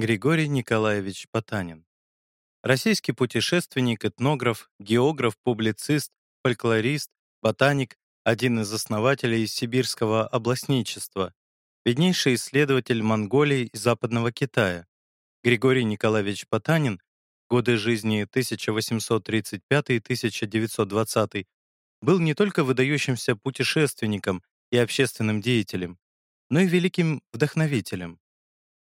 Григорий Николаевич Потанин. Российский путешественник, этнограф, географ, публицист, фольклорист, ботаник, один из основателей сибирского областничества, виднейший исследователь Монголии и Западного Китая. Григорий Николаевич Потанин, годы жизни 1835-1920, был не только выдающимся путешественником и общественным деятелем, но и великим вдохновителем.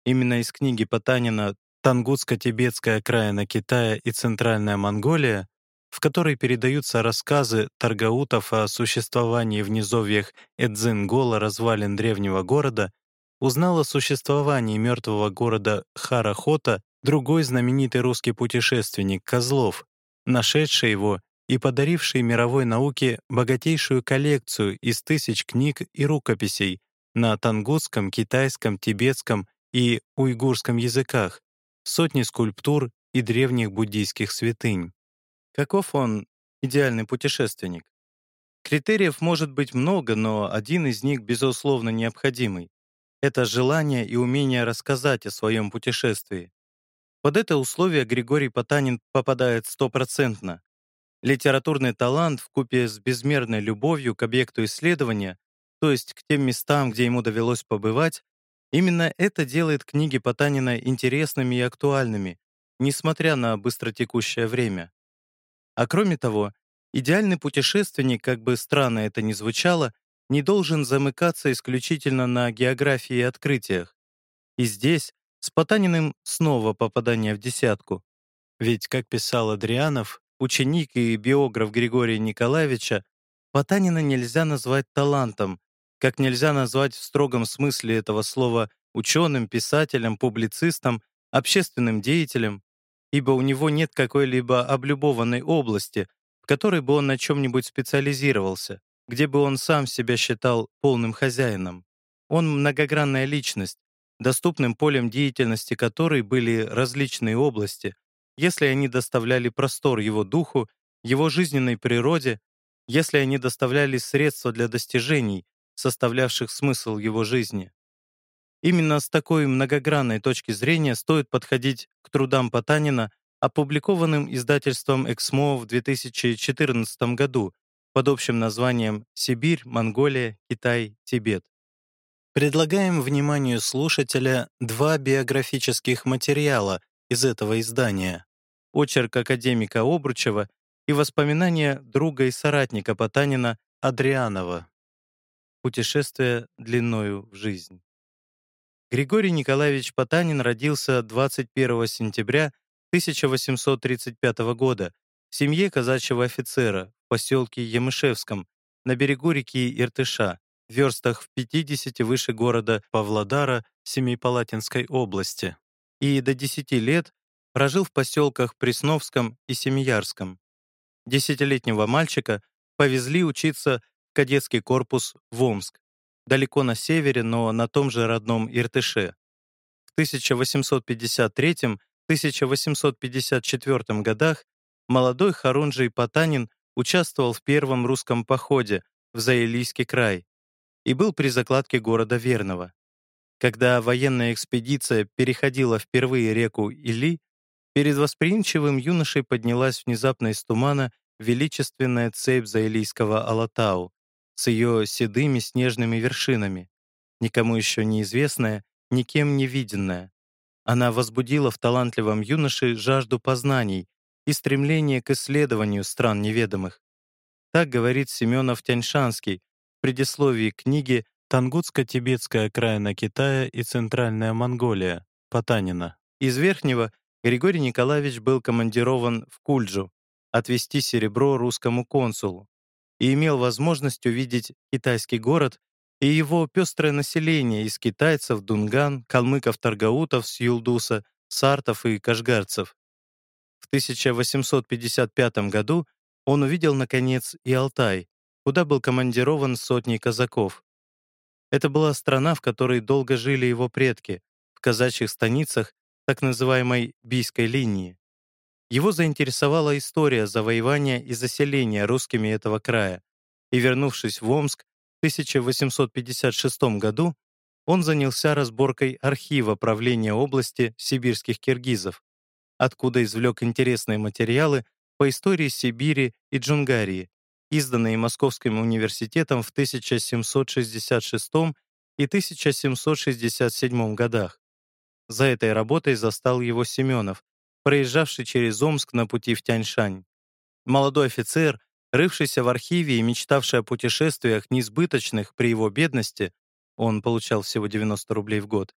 Именно из книги Потанина «Тангутско-тибетская окраина Китая и Центральная Монголия», в которой передаются рассказы таргаутов о существовании в низовьях Эдзингола развалин древнего города, узнал о существовании мертвого города Харахота другой знаменитый русский путешественник Козлов, нашедший его и подаривший мировой науке богатейшую коллекцию из тысяч книг и рукописей на тангутском, китайском, тибетском и уйгурском языках, сотни скульптур и древних буддийских святынь. Каков он, идеальный путешественник? Критериев может быть много, но один из них, безусловно, необходимый. Это желание и умение рассказать о своем путешествии. Под это условие Григорий Потанин попадает стопроцентно. Литературный талант в купе с безмерной любовью к объекту исследования, то есть к тем местам, где ему довелось побывать, Именно это делает книги Потанина интересными и актуальными, несмотря на быстротекущее время. А кроме того, идеальный путешественник, как бы странно это ни звучало, не должен замыкаться исключительно на географии и открытиях. И здесь с Потаниным снова попадание в десятку. Ведь, как писал Адрианов, ученик и биограф Григория Николаевича, Потанина нельзя назвать талантом, как нельзя назвать в строгом смысле этого слова ученым, писателем, публицистом, общественным деятелем, ибо у него нет какой-либо облюбованной области, в которой бы он на чем-нибудь специализировался, где бы он сам себя считал полным хозяином. Он многогранная личность, доступным полем деятельности которой были различные области, если они доставляли простор его духу, его жизненной природе, если они доставляли средства для достижений, составлявших смысл его жизни. Именно с такой многогранной точки зрения стоит подходить к трудам Потанина, опубликованным издательством «Эксмо» в 2014 году под общим названием «Сибирь, Монголия, Китай, Тибет». Предлагаем вниманию слушателя два биографических материала из этого издания. Очерк академика Обручева и воспоминания друга и соратника Потанина Адрианова. Путешествие длиною в жизнь. Григорий Николаевич Потанин родился 21 сентября 1835 года в семье казачьего офицера в поселке Ямышевском на берегу реки Иртыша, в верстах в 50 выше города Павлодара Семипалатинской области, и до 10 лет прожил в поселках Пресновском и Семиярском. Десятилетнего мальчика повезли учиться кадетский корпус в Омск, далеко на севере, но на том же родном Иртыше. В 1853-1854 годах молодой Харунжий Потанин участвовал в первом русском походе в Заилийский край и был при закладке города Верного. Когда военная экспедиция переходила впервые реку Или, перед восприимчивым юношей поднялась внезапно из тумана величественная цепь Заилийского Алатау, с ее седыми снежными вершинами, никому еще неизвестная, никем не виденная. Она возбудила в талантливом юноше жажду познаний и стремление к исследованию стран неведомых. Так говорит Семенов Тяньшанский в предисловии книги «Тангутско-тибетская окраина Китая и Центральная Монголия» Потанина. Из Верхнего Григорий Николаевич был командирован в Кульджу отвезти серебро русскому консулу, и имел возможность увидеть китайский город и его пестрое население из китайцев, дунган, калмыков-таргаутов с сартов и кашгарцев. В 1855 году он увидел, наконец, и Алтай, куда был командирован сотней казаков. Это была страна, в которой долго жили его предки, в казачьих станицах так называемой Бийской линии. Его заинтересовала история завоевания и заселения русскими этого края, и, вернувшись в Омск в 1856 году, он занялся разборкой архива правления области сибирских киргизов, откуда извлек интересные материалы по истории Сибири и Джунгарии, изданные Московским университетом в 1766 и 1767 годах. За этой работой застал его Семенов, проезжавший через Омск на пути в Тяньшань. Молодой офицер, рывшийся в архиве и мечтавший о путешествиях несбыточных при его бедности, он получал всего 90 рублей в год,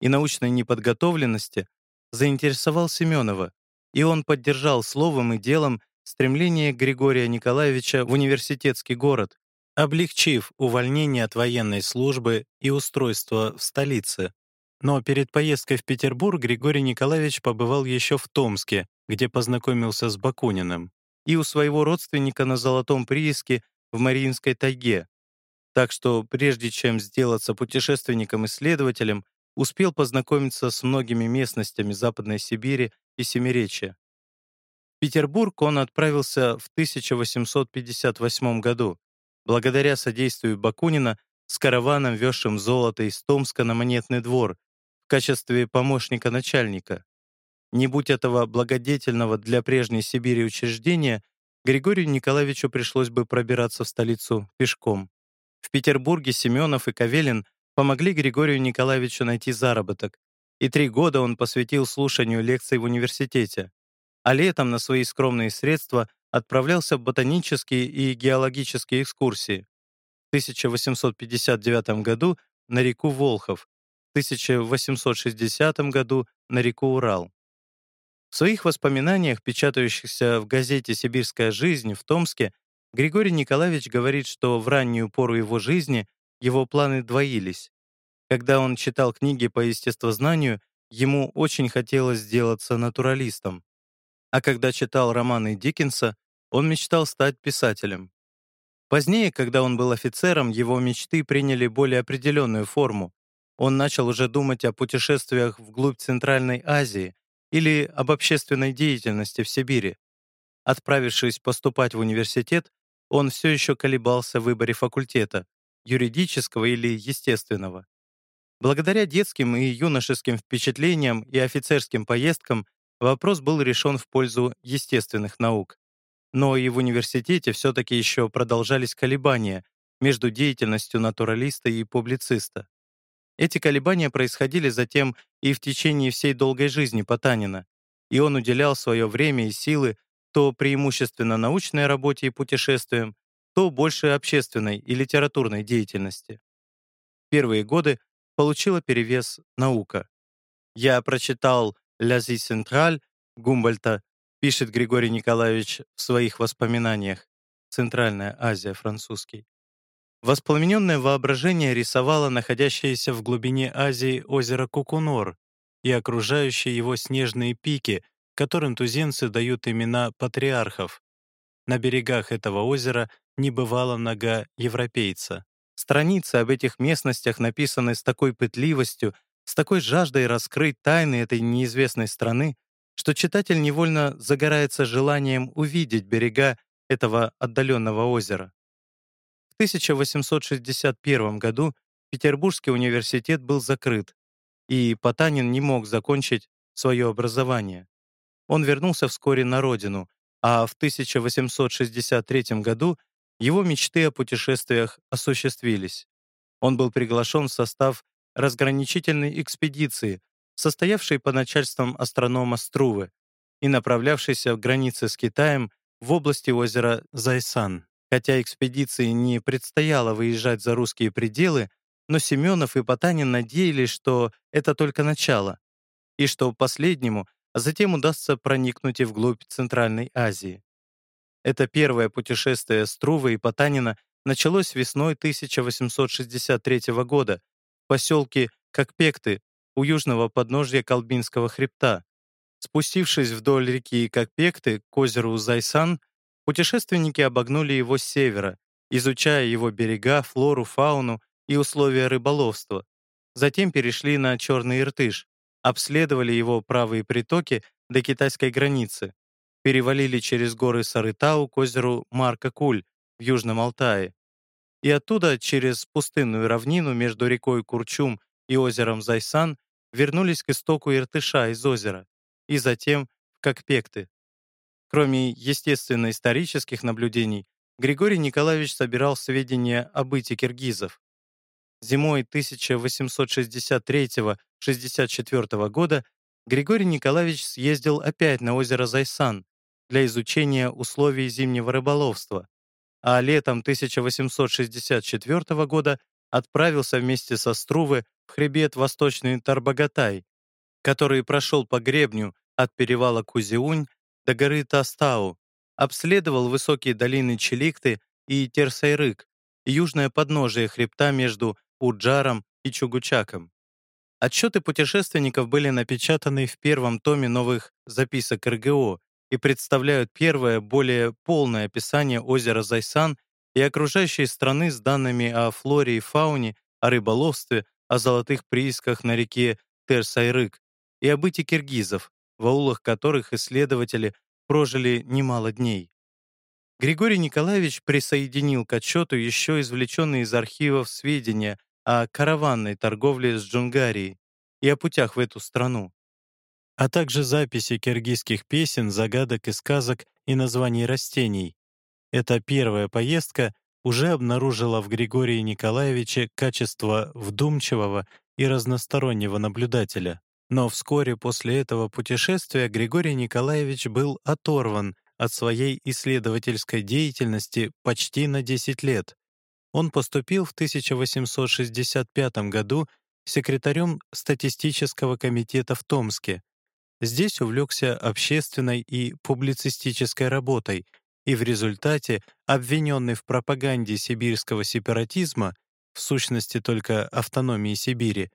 и научной неподготовленности, заинтересовал Семенова, и он поддержал словом и делом стремление Григория Николаевича в университетский город, облегчив увольнение от военной службы и устройство в столице. Но перед поездкой в Петербург Григорий Николаевич побывал еще в Томске, где познакомился с Бакуниным, и у своего родственника на Золотом прииске в Мариинской тайге. Так что прежде чем сделаться путешественником-исследователем, успел познакомиться с многими местностями Западной Сибири и Семиречья. В Петербург он отправился в 1858 году, благодаря содействию Бакунина с караваном, везшим золото из Томска на Монетный двор качестве помощника начальника. Не будь этого благодетельного для прежней Сибири учреждения, Григорию Николаевичу пришлось бы пробираться в столицу пешком. В Петербурге Семенов и Кавелин помогли Григорию Николаевичу найти заработок, и три года он посвятил слушанию лекций в университете, а летом на свои скромные средства отправлялся в ботанические и геологические экскурсии. В 1859 году на реку Волхов, 1860 году на реку Урал. В своих воспоминаниях, печатающихся в газете «Сибирская жизнь» в Томске, Григорий Николаевич говорит, что в раннюю пору его жизни его планы двоились. Когда он читал книги по естествознанию, ему очень хотелось сделаться натуралистом. А когда читал романы Диккенса, он мечтал стать писателем. Позднее, когда он был офицером, его мечты приняли более определенную форму. Он начал уже думать о путешествиях вглубь Центральной Азии или об общественной деятельности в Сибири. Отправившись поступать в университет, он все еще колебался в выборе факультета юридического или естественного. Благодаря детским и юношеским впечатлениям и офицерским поездкам вопрос был решен в пользу естественных наук. Но и в университете все-таки еще продолжались колебания между деятельностью натуралиста и публициста. Эти колебания происходили затем и в течение всей долгой жизни Потанина, и он уделял свое время и силы то преимущественно научной работе и путешествиям, то больше общественной и литературной деятельности. Первые годы получила перевес наука. Я прочитал «Ля зи Централь» Гумбольта, пишет Григорий Николаевич в своих воспоминаниях. Центральная Азия, французский. Воспламененное воображение рисовало находящееся в глубине Азии озеро Кукунор и окружающие его снежные пики, которым туземцы дают имена патриархов. На берегах этого озера не бывало нога европейца. Страницы об этих местностях написаны с такой пытливостью, с такой жаждой раскрыть тайны этой неизвестной страны, что читатель невольно загорается желанием увидеть берега этого отдаленного озера. В 1861 году Петербургский университет был закрыт, и Потанин не мог закончить свое образование. Он вернулся вскоре на родину, а в 1863 году его мечты о путешествиях осуществились. Он был приглашен в состав разграничительной экспедиции, состоявшей под начальством астронома Струвы и направлявшейся в границы с Китаем в области озера Зайсан. Хотя экспедиции не предстояло выезжать за русские пределы, но Семенов и Потанин надеялись, что это только начало, и что последнему а затем удастся проникнуть и вглубь Центральной Азии. Это первое путешествие Струвы и Потанина началось весной 1863 года в поселке Кокпекты у южного подножья Колбинского хребта. Спустившись вдоль реки Кокпекты к озеру Зайсан, путешественники обогнули его с севера, изучая его берега, флору, фауну и условия рыболовства. Затем перешли на Черный Иртыш, обследовали его правые притоки до китайской границы, перевалили через горы Сарытау к озеру Марка-Куль в Южном Алтае и оттуда через пустынную равнину между рекой Курчум и озером Зайсан вернулись к истоку Иртыша из озера и затем в Кокпекты. Кроме естественно-исторических наблюдений, Григорий Николаевич собирал сведения о быте киргизов. Зимой 1863-64 года Григорий Николаевич съездил опять на озеро Зайсан для изучения условий зимнего рыболовства, а летом 1864 года отправился вместе со Струвы в хребет Восточный Тарбагатай, который прошел по гребню от перевала Кузиунь до горы Тастау, обследовал высокие долины Челикты и Терсайрык южное подножие хребта между Уджаром и Чугучаком. Отчеты путешественников были напечатаны в первом томе новых записок РГО и представляют первое, более полное описание озера Зайсан и окружающей страны с данными о флоре и фауне, о рыболовстве, о золотых приисках на реке Терсайрык и о быте киргизов, в аулах которых исследователи прожили немало дней. Григорий Николаевич присоединил к отчету еще извлеченные из архивов сведения о караванной торговле с Джунгарией и о путях в эту страну, а также записи киргизских песен, загадок и сказок и названий растений. Эта первая поездка уже обнаружила в Григории Николаевиче качество вдумчивого и разностороннего наблюдателя. Но вскоре после этого путешествия Григорий Николаевич был оторван от своей исследовательской деятельности почти на 10 лет. Он поступил в 1865 году секретарем статистического комитета в Томске. Здесь увлекся общественной и публицистической работой, и в результате, обвиненный в пропаганде сибирского сепаратизма, в сущности только автономии Сибири,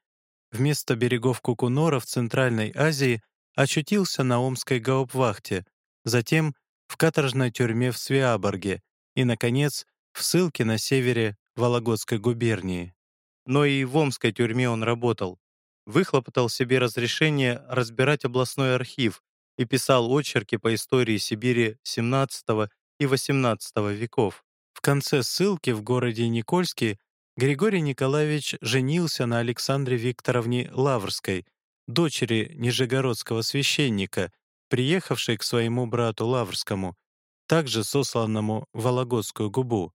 вместо берегов Кукунора в Центральной Азии очутился на Омской гауптвахте, затем в каторжной тюрьме в Свиаборге и, наконец, в ссылке на севере Вологодской губернии. Но и в Омской тюрьме он работал. Выхлопотал себе разрешение разбирать областной архив и писал очерки по истории Сибири XVII и XVIII веков. В конце ссылки в городе Никольске Григорий Николаевич женился на Александре Викторовне Лаврской, дочери нижегородского священника, приехавшей к своему брату Лаврскому, также сосланному в Вологодскую губу.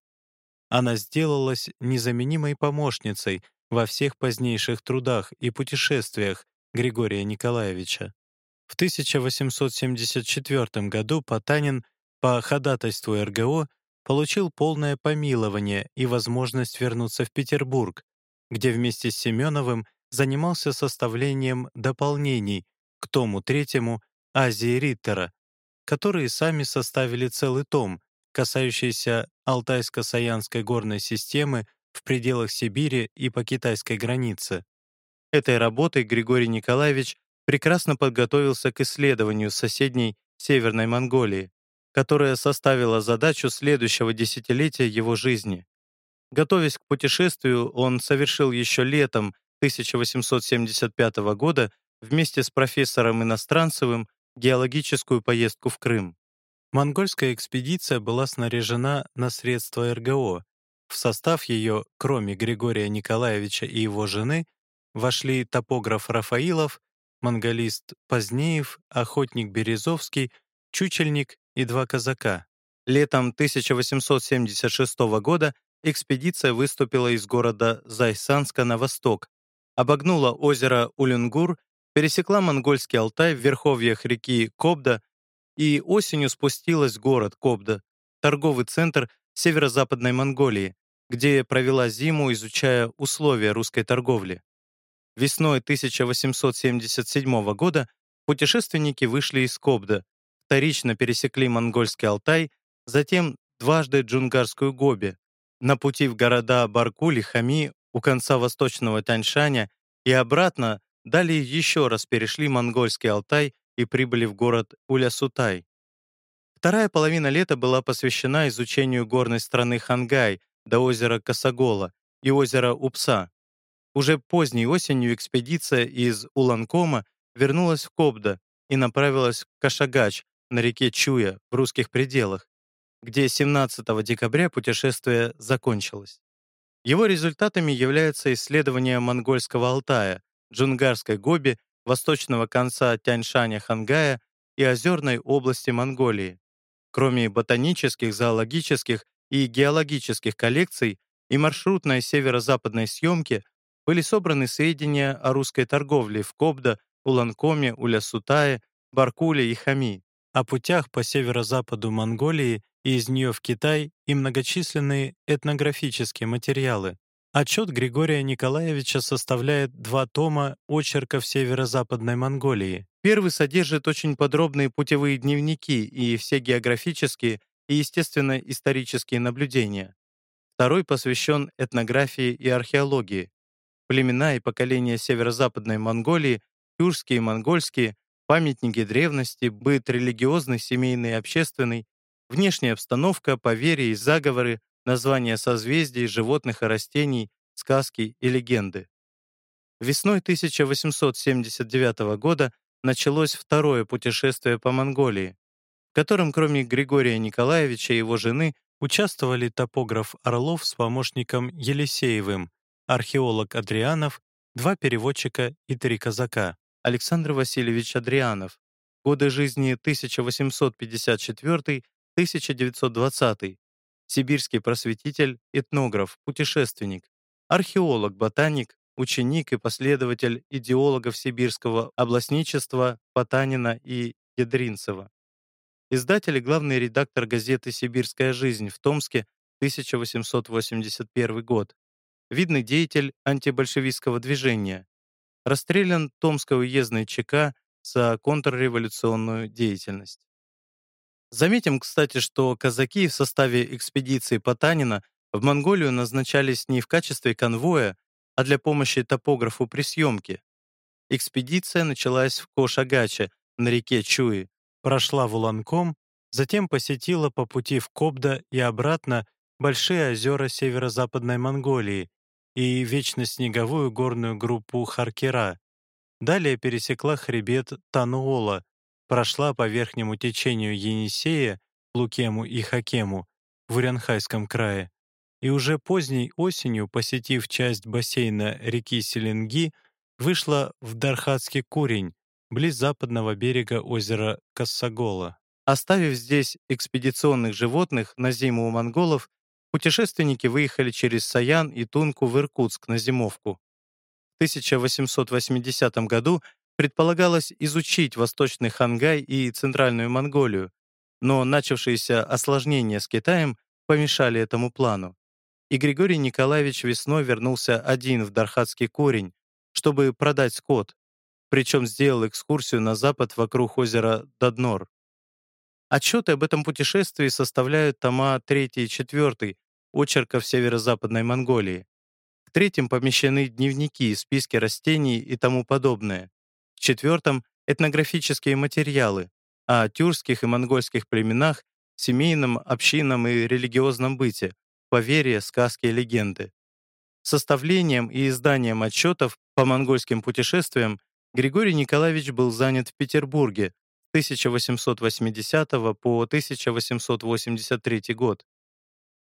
Она сделалась незаменимой помощницей во всех позднейших трудах и путешествиях Григория Николаевича. В 1874 году Потанин по ходатайству РГО получил полное помилование и возможность вернуться в Петербург, где вместе с Семеновым занимался составлением дополнений к тому третьему Азии Риттера, которые сами составили целый том, касающийся Алтайско-Саянской горной системы в пределах Сибири и по китайской границе. Этой работой Григорий Николаевич прекрасно подготовился к исследованию соседней Северной Монголии, которая составила задачу следующего десятилетия его жизни. Готовясь к путешествию, он совершил еще летом 1875 года вместе с профессором Иностранцевым геологическую поездку в Крым. Монгольская экспедиция была снаряжена на средства РГО. В состав ее, кроме Григория Николаевича и его жены, вошли топограф Рафаилов, монголист Позднеев, охотник Березовский, чучельник и два казака. Летом 1876 года экспедиция выступила из города Зайсанска на восток, обогнула озеро Улюнгур, пересекла монгольский Алтай в верховьях реки Кобда и осенью спустилась в город Кобда, торговый центр северо-западной Монголии, где провела зиму, изучая условия русской торговли. Весной 1877 года путешественники вышли из Кобда, вторично пересекли монгольский Алтай, затем дважды Джунгарскую Гоби, на пути в города Баркуль и Хами у конца восточного Таньшаня и обратно далее еще раз перешли монгольский Алтай и прибыли в город Улясутай. Вторая половина лета была посвящена изучению горной страны Хангай до озера Косогола и озера Упса. Уже поздней осенью экспедиция из Уланкома вернулась в Кобда и направилась в Кашагач, на реке Чуя в русских пределах, где 17 декабря путешествие закончилось. Его результатами являются исследования монгольского Алтая, Джунгарской Гоби, восточного конца Тяньшаня-Хангая и озерной области Монголии. Кроме ботанических, зоологических и геологических коллекций и маршрутной северо-западной съемки были собраны сведения о русской торговле в Кобда, Уланкоме, Улясутае, Баркуле и Хами, о путях по северо-западу Монголии и из нее в Китай и многочисленные этнографические материалы. Отчет Григория Николаевича составляет два тома очерков северо-западной Монголии. Первый содержит очень подробные путевые дневники и все географические и, естественно, исторические наблюдения. Второй посвящен этнографии и археологии. Племена и поколения северо-западной Монголии, тюркские и монгольские, памятники древности, быт религиозный, семейный общественный, внешняя обстановка, поверья и заговоры, названия созвездий, животных и растений, сказки и легенды. Весной 1879 года началось второе путешествие по Монголии, в котором кроме Григория Николаевича и его жены участвовали топограф Орлов с помощником Елисеевым, археолог Адрианов, два переводчика и три казака. Александр Васильевич Адрианов. Годы жизни 1854-1920. Сибирский просветитель, этнограф, путешественник, археолог, ботаник, ученик и последователь идеологов сибирского областничества Потанина и Ядринцева. Издатель и главный редактор газеты «Сибирская жизнь» в Томске, 1881 год. Видный деятель антибольшевистского движения. Расстрелян Томской уездной ЧК за контрреволюционную деятельность. Заметим, кстати, что казаки в составе экспедиции Потанина в Монголию назначались не в качестве конвоя, а для помощи топографу при съемке. Экспедиция началась в Кошагаче на реке Чуи, прошла в Уланком, затем посетила по пути в Кобда и обратно большие озера северо-западной Монголии и вечно снеговую горную группу Харкера. Далее пересекла хребет Тануола, прошла по верхнему течению Енисея, Лукему и Хакему в Урянхайском крае, и уже поздней осенью, посетив часть бассейна реки Селенги, вышла в Дархатский курень, близ западного берега озера Кассагола. Оставив здесь экспедиционных животных на зиму у монголов, путешественники выехали через Саян и Тунку в Иркутск на зимовку. В 1880 году предполагалось изучить Восточный Хангай и Центральную Монголию, но начавшиеся осложнения с Китаем помешали этому плану и Григорий Николаевич весной вернулся один в Дархатский корень, чтобы продать скот, причем сделал экскурсию на запад вокруг озера Даднор. Отчеты об этом путешествии составляют тома 3 и 4 очерков северо-западной Монголии. В третьем помещены дневники, списки растений и тому подобное. В четвертом — этнографические материалы о тюркских и монгольских племенах, семейном, общинном и религиозном быте, поверья, сказки и легенды. Составлением и изданием отчетов по монгольским путешествиям Григорий Николаевич был занят в Петербурге 1880 по 1883 год.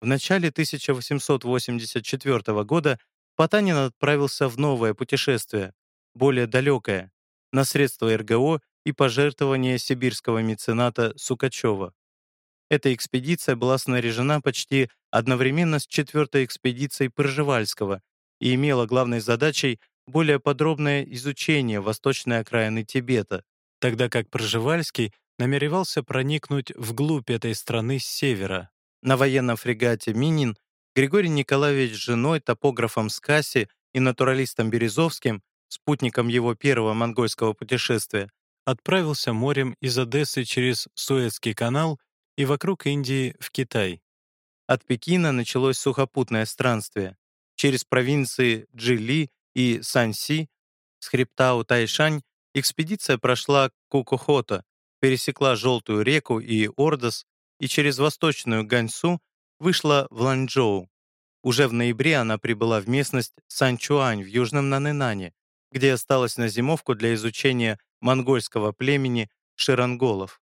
В начале 1884 года Потанин отправился в новое путешествие, более далекое, на средства РГО и пожертвования сибирского мецената Сукачева. Эта экспедиция была снаряжена почти одновременно с четвертой экспедицией Пржевальского и имела главной задачей более подробное изучение восточной окраины Тибета, тогда как Пржевальский намеревался проникнуть вглубь этой страны с севера. На военном фрегате «Минин» Григорий Николаевич с женой, топографом Скаси и натуралистом Березовским, спутником его первого монгольского путешествия, отправился морем из Одессы через Суэцкий канал и вокруг Индии в Китай. От Пекина началось сухопутное странствие. Через провинции Джили и Санси с хребта Утайшань экспедиция прошла Кукухото, пересекла Желтую реку и Ордос и через восточную Ганьсу вышла в Ланчжоу. Уже в ноябре она прибыла в местность Санчуань в Южном Нанэнане, где осталась на зимовку для изучения монгольского племени ширанголов.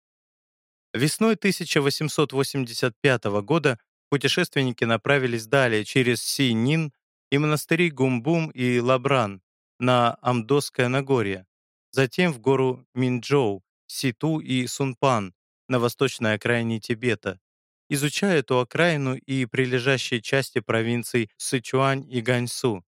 Весной 1885 года путешественники направились далее через Синин и монастыри Гумбум и Лабран на Амдосское Нагорье, затем в гору Минчжоу, Ситу и Сунпан на восточной окраине Тибета, изучая эту окраину и прилежащие части провинций Сычуань и Ганьсу.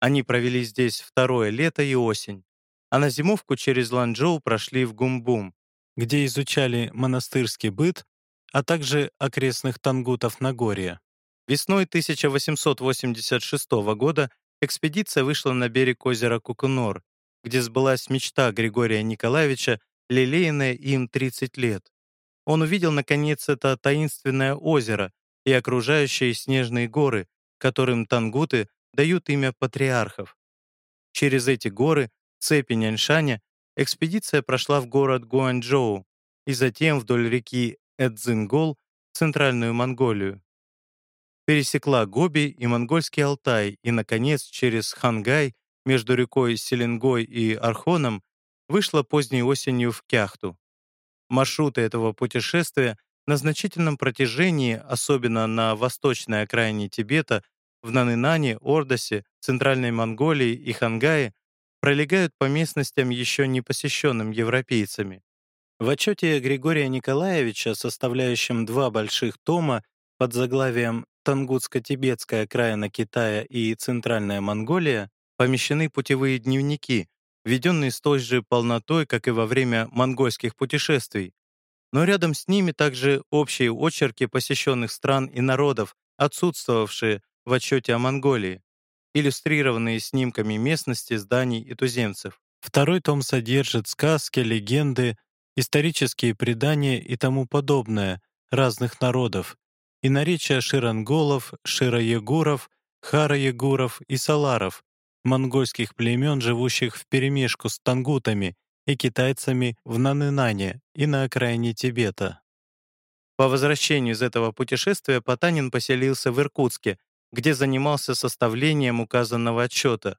Они провели здесь второе лето и осень, а на зимовку через Ланчжоу прошли в Гумбум, где изучали монастырский быт, а также окрестных тангутов Нагорья. Весной 1886 года экспедиция вышла на берег озера Кукунор, где сбылась мечта Григория Николаевича, лелеянная им 30 лет. Он увидел, наконец, это таинственное озеро и окружающие снежные горы, которым тангуты дают имя патриархов. Через эти горы, цепи Няньшаня, экспедиция прошла в город Гуанчжоу и затем вдоль реки Эдзингол в Центральную Монголию пересекла Гоби и Монгольский Алтай и, наконец, через Хангай между рекой Селенгой и Архоном вышла поздней осенью в Кяхту. Маршруты этого путешествия на значительном протяжении, особенно на восточной окраине Тибета, в Нанынане, Ордосе, Центральной Монголии и Хангае, пролегают по местностям, еще не посещенным европейцами. В отчете Григория Николаевича, составляющем два больших тома под заглавием Тангутско-Тибетская окраина Китая и Центральная Монголия помещены путевые дневники, введенные с той же полнотой, как и во время монгольских путешествий. Но рядом с ними также общие очерки посещенных стран и народов, отсутствовавшие в отчете о Монголии, иллюстрированные снимками местности, зданий и туземцев. Второй том содержит сказки, легенды, исторические предания и тому подобное разных народов, и наречия ширанголов, широегуров, хараегуров и саларов, монгольских племен, живущих вперемешку с тангутами и китайцами в Нанынане и на окраине Тибета. По возвращению из этого путешествия Потанин поселился в Иркутске, где занимался составлением указанного отчета.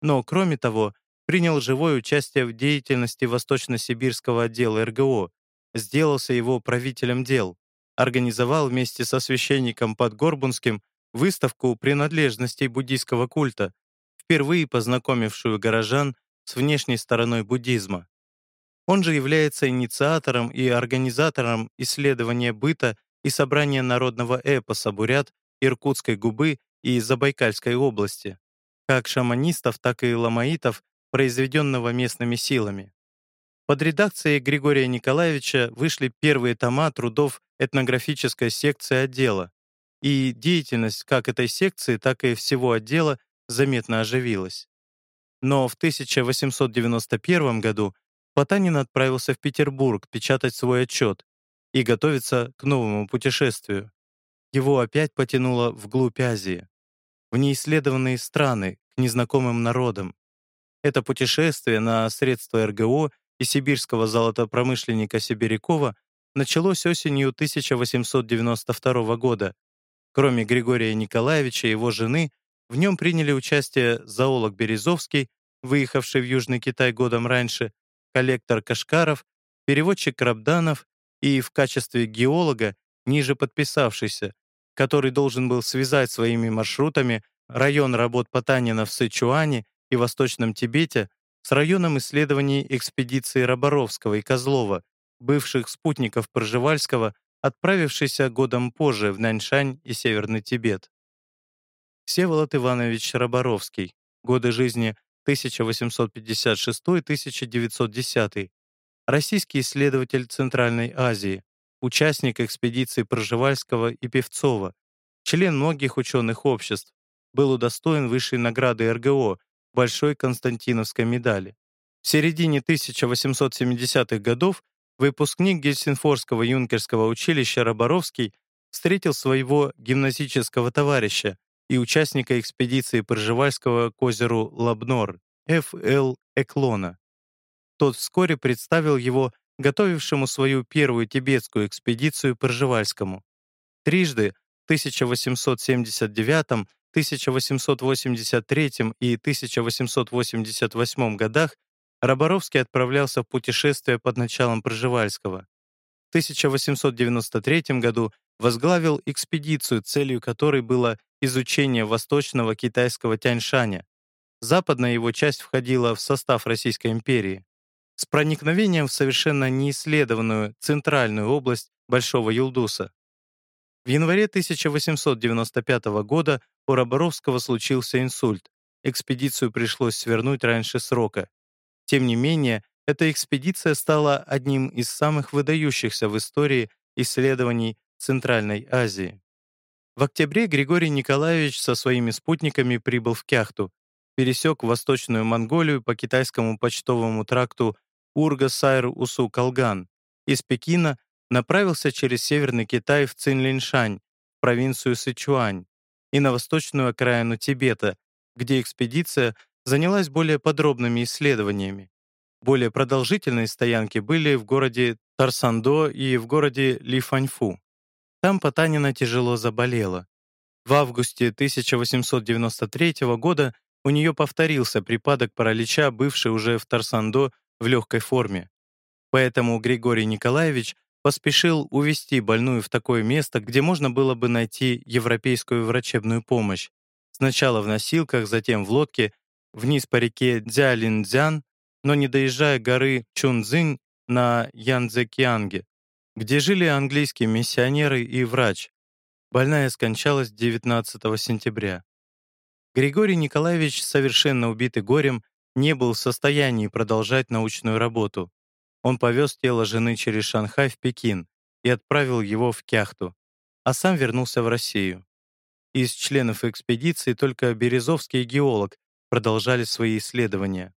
Но, кроме того, принял живое участие в деятельности Восточно-Сибирского отдела РГО, сделался его правителем дел организовал вместе со священником Подгорбунским выставку принадлежностей буддийского культа, впервые познакомившую горожан с внешней стороной буддизма. Он же является инициатором и организатором исследования быта и собрания народного эпоса бурят Иркутской губы и Забайкальской области, как шаманистов, так и ламаитов, произведенного местными силами. Под редакцией Григория Николаевича вышли первые тома трудов этнографической секции отдела, и деятельность как этой секции, так и всего отдела заметно оживилась. Но в 1891 году Потанин отправился в Петербург печатать свой отчет и готовиться к новому путешествию. Его опять потянуло вглубь Азии, в неисследованные страны, к незнакомым народам. Это путешествие на средства РГО и сибирского золотопромышленника Сибирякова началось осенью 1892 года. Кроме Григория Николаевича и его жены, в нем приняли участие зоолог Березовский, выехавший в Южный Китай годом раньше, коллектор Кашкаров, переводчик Рабданов и в качестве геолога ниже подписавшийся, который должен был связать своими маршрутами район работ Потанина в Сычуане и Восточном Тибете с районом исследований экспедиции Роборовского и Козлова, бывших спутников Пржевальского, отправившийся годом позже в Наньшань и Северный Тибет. Всеволод Иванович Роборовский. Годы жизни 1856-1910. Российский исследователь Центральной Азии, участник экспедиции Пржевальского и Певцова, член многих ученых обществ, был удостоен высшей награды РГО Большой Константиновской медали. В середине 1870-х годов выпускник Гельсинфорского юнкерского училища Роборовский встретил своего гимназического товарища и участника экспедиции Пржевальского к озеру Лабнор Ф.Л. Эклона. Тот вскоре представил его готовившему свою первую тибетскую экспедицию Пржевальскому. Трижды, в 1879 1883 и 1888 годах Роборовский отправлялся в путешествие под началом Пржевальского. В 1893 году возглавил экспедицию, целью которой было изучения восточного китайского Тяньшаня. Западная его часть входила в состав Российской империи с проникновением в совершенно неисследованную центральную область Большого Юлдуса. В январе 1895 года у Роборовского случился инсульт. Экспедицию пришлось свернуть раньше срока. Тем не менее, эта экспедиция стала одним из самых выдающихся в истории исследований Центральной Азии. В октябре Григорий Николаевич со своими спутниками прибыл в Кяхту, пересек Восточную Монголию по китайскому почтовому тракту Урга-Сайр-Усу-Калган. Из Пекина направился через Северный Китай в Цинлиншань, провинцию Сычуань, и на восточную окраину Тибета, где экспедиция занялась более подробными исследованиями. Более продолжительные стоянки были в городе Тарсандо и в городе Лифаньфу. Там Потанина тяжело заболела. В августе 1893 года у нее повторился припадок паралича, бывший уже в Тарсандо в легкой форме. Поэтому Григорий Николаевич поспешил увезти больную в такое место, где можно было бы найти европейскую врачебную помощь. Сначала в носилках, затем в лодке, вниз по реке Дзялинцзян, но не доезжая горы Чунцзинь на Янцзекианге, где жили английские миссионеры и врач. Больная скончалась 19 сентября. Григорий Николаевич, совершенно убитый горем, не был в состоянии продолжать научную работу. Он повез тело жены через Шанхай в Пекин и отправил его в Кяхту, а сам вернулся в Россию. Из членов экспедиции только Березовский геолог продолжали свои исследования.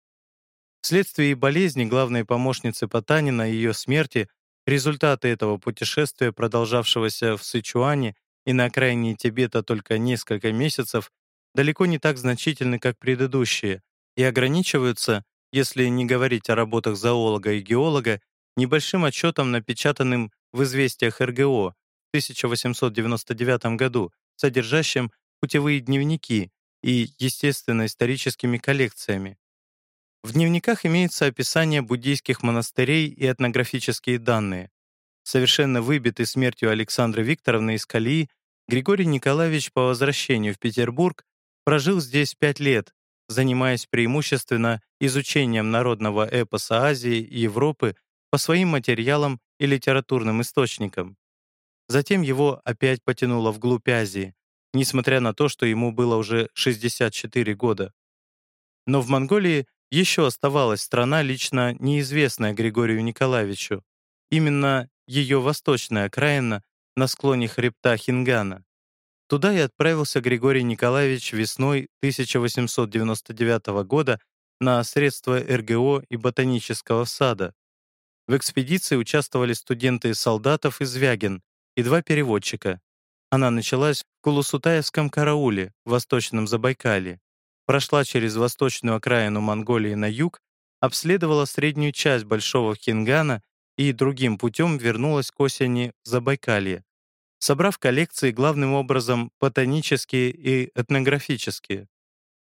Вследствие болезни главной помощницы Потанина и ее смерти результаты этого путешествия, продолжавшегося в Сычуане и на окраине Тибета только несколько месяцев, далеко не так значительны, как предыдущие, и ограничиваются, если не говорить о работах зоолога и геолога, небольшим отчетом, напечатанным в «Известиях РГО» в 1899 году, содержащим путевые дневники и естественно-историческими коллекциями. В дневниках имеется описание буддийских монастырей и этнографические данные. Совершенно выбитый смертью Александры Викторовны из колеи, Григорий Николаевич по возвращению в Петербург прожил здесь пять лет, занимаясь преимущественно изучением народного эпоса Азии и Европы по своим материалам и литературным источникам. Затем его опять потянуло вглубь Азии, несмотря на то, что ему было уже 64 года. Но в Монголии еще оставалась страна, лично неизвестная Григорию Николаевичу, именно ее восточная окраина на склоне хребта Хингана. Туда и отправился Григорий Николаевич весной 1899 года на средства РГО и ботанического сада. В экспедиции участвовали студенты солдатов из Вягин и два переводчика. Она началась в Кулусутаевском карауле в Восточном Забайкалье прошла через восточную окраину Монголии на юг, обследовала среднюю часть Большого Хингана и другим путем вернулась к осени в Забайкалье, собрав коллекции главным образом ботанические и этнографические.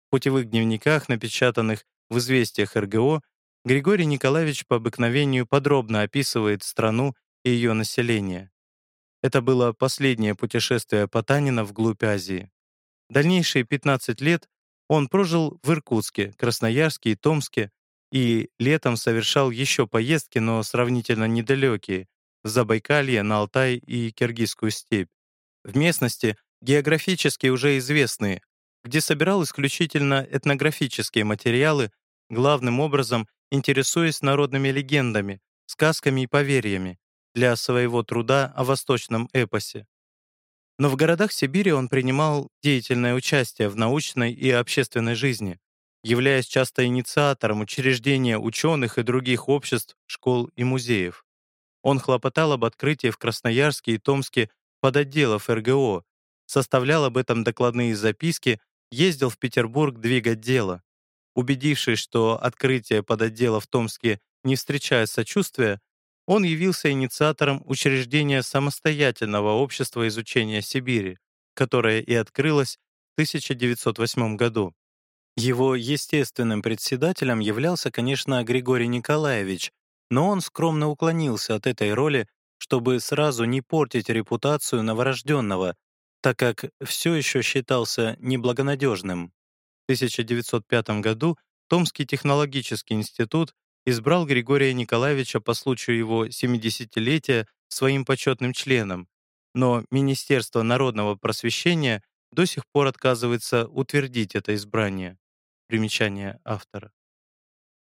В путевых дневниках, напечатанных в «Известиях РГО», Григорий Николаевич по обыкновению подробно описывает страну и ее население. Это было последнее путешествие Потанина вглубь Азии. Дальнейшие 15 лет он прожил в Иркутске, Красноярске и Томске и летом совершал еще поездки, но сравнительно недалекие, в Забайкалье, на Алтай и Киргизскую степь. В местности, географически уже известные, где собирал исключительно этнографические материалы, главным образом интересуясь народными легендами, сказками и поверьями для своего труда о восточном эпосе. Но в городах Сибири он принимал деятельное участие в научной и общественной жизни, являясь часто инициатором учреждения ученых и других обществ, школ и музеев. Он хлопотал об открытии в Красноярске и Томске подотделов РГО, составлял об этом докладные записки, ездил в Петербург двигать дело. Убедившись, что открытие подотдела в Томске не встречает сочувствия, он явился инициатором учреждения самостоятельного общества изучения Сибири, которое и открылось в 1908 году. Его естественным председателем являлся, конечно, Григорий Николаевич, но он скромно уклонился от этой роли, чтобы сразу не портить репутацию новорожденного, так как все еще считался неблагонадежным. В 1905 году Томский технологический институт избрал Григория Николаевича по случаю его 70-летия своим почетным членом, но Министерство народного просвещения до сих пор отказывается утвердить это избрание. Примечание автора.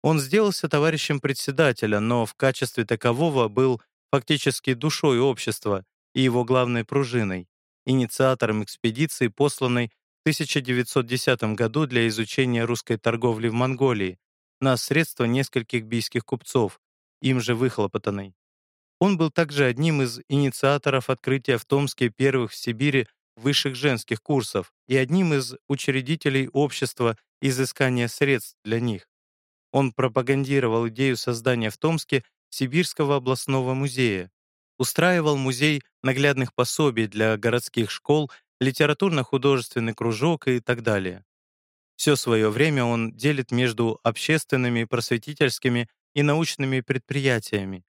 Он сделался товарищем председателя, но в качестве такового был фактически душой общества и его главной пружиной, инициатором экспедиции, посланной в 1910 году для изучения русской торговли в Монголии на средства нескольких бийских купцов, им же выхлопотанной. Он был также одним из инициаторов открытия в Томске первых в Сибири высших женских курсов и одним из учредителей общества изыскания средств для них. Он пропагандировал идею создания в Томске Сибирского областного музея, устраивал музей наглядных пособий для городских школ, литературно-художественный кружок и так далее. Все свое время он делит между общественными, просветительскими и научными предприятиями.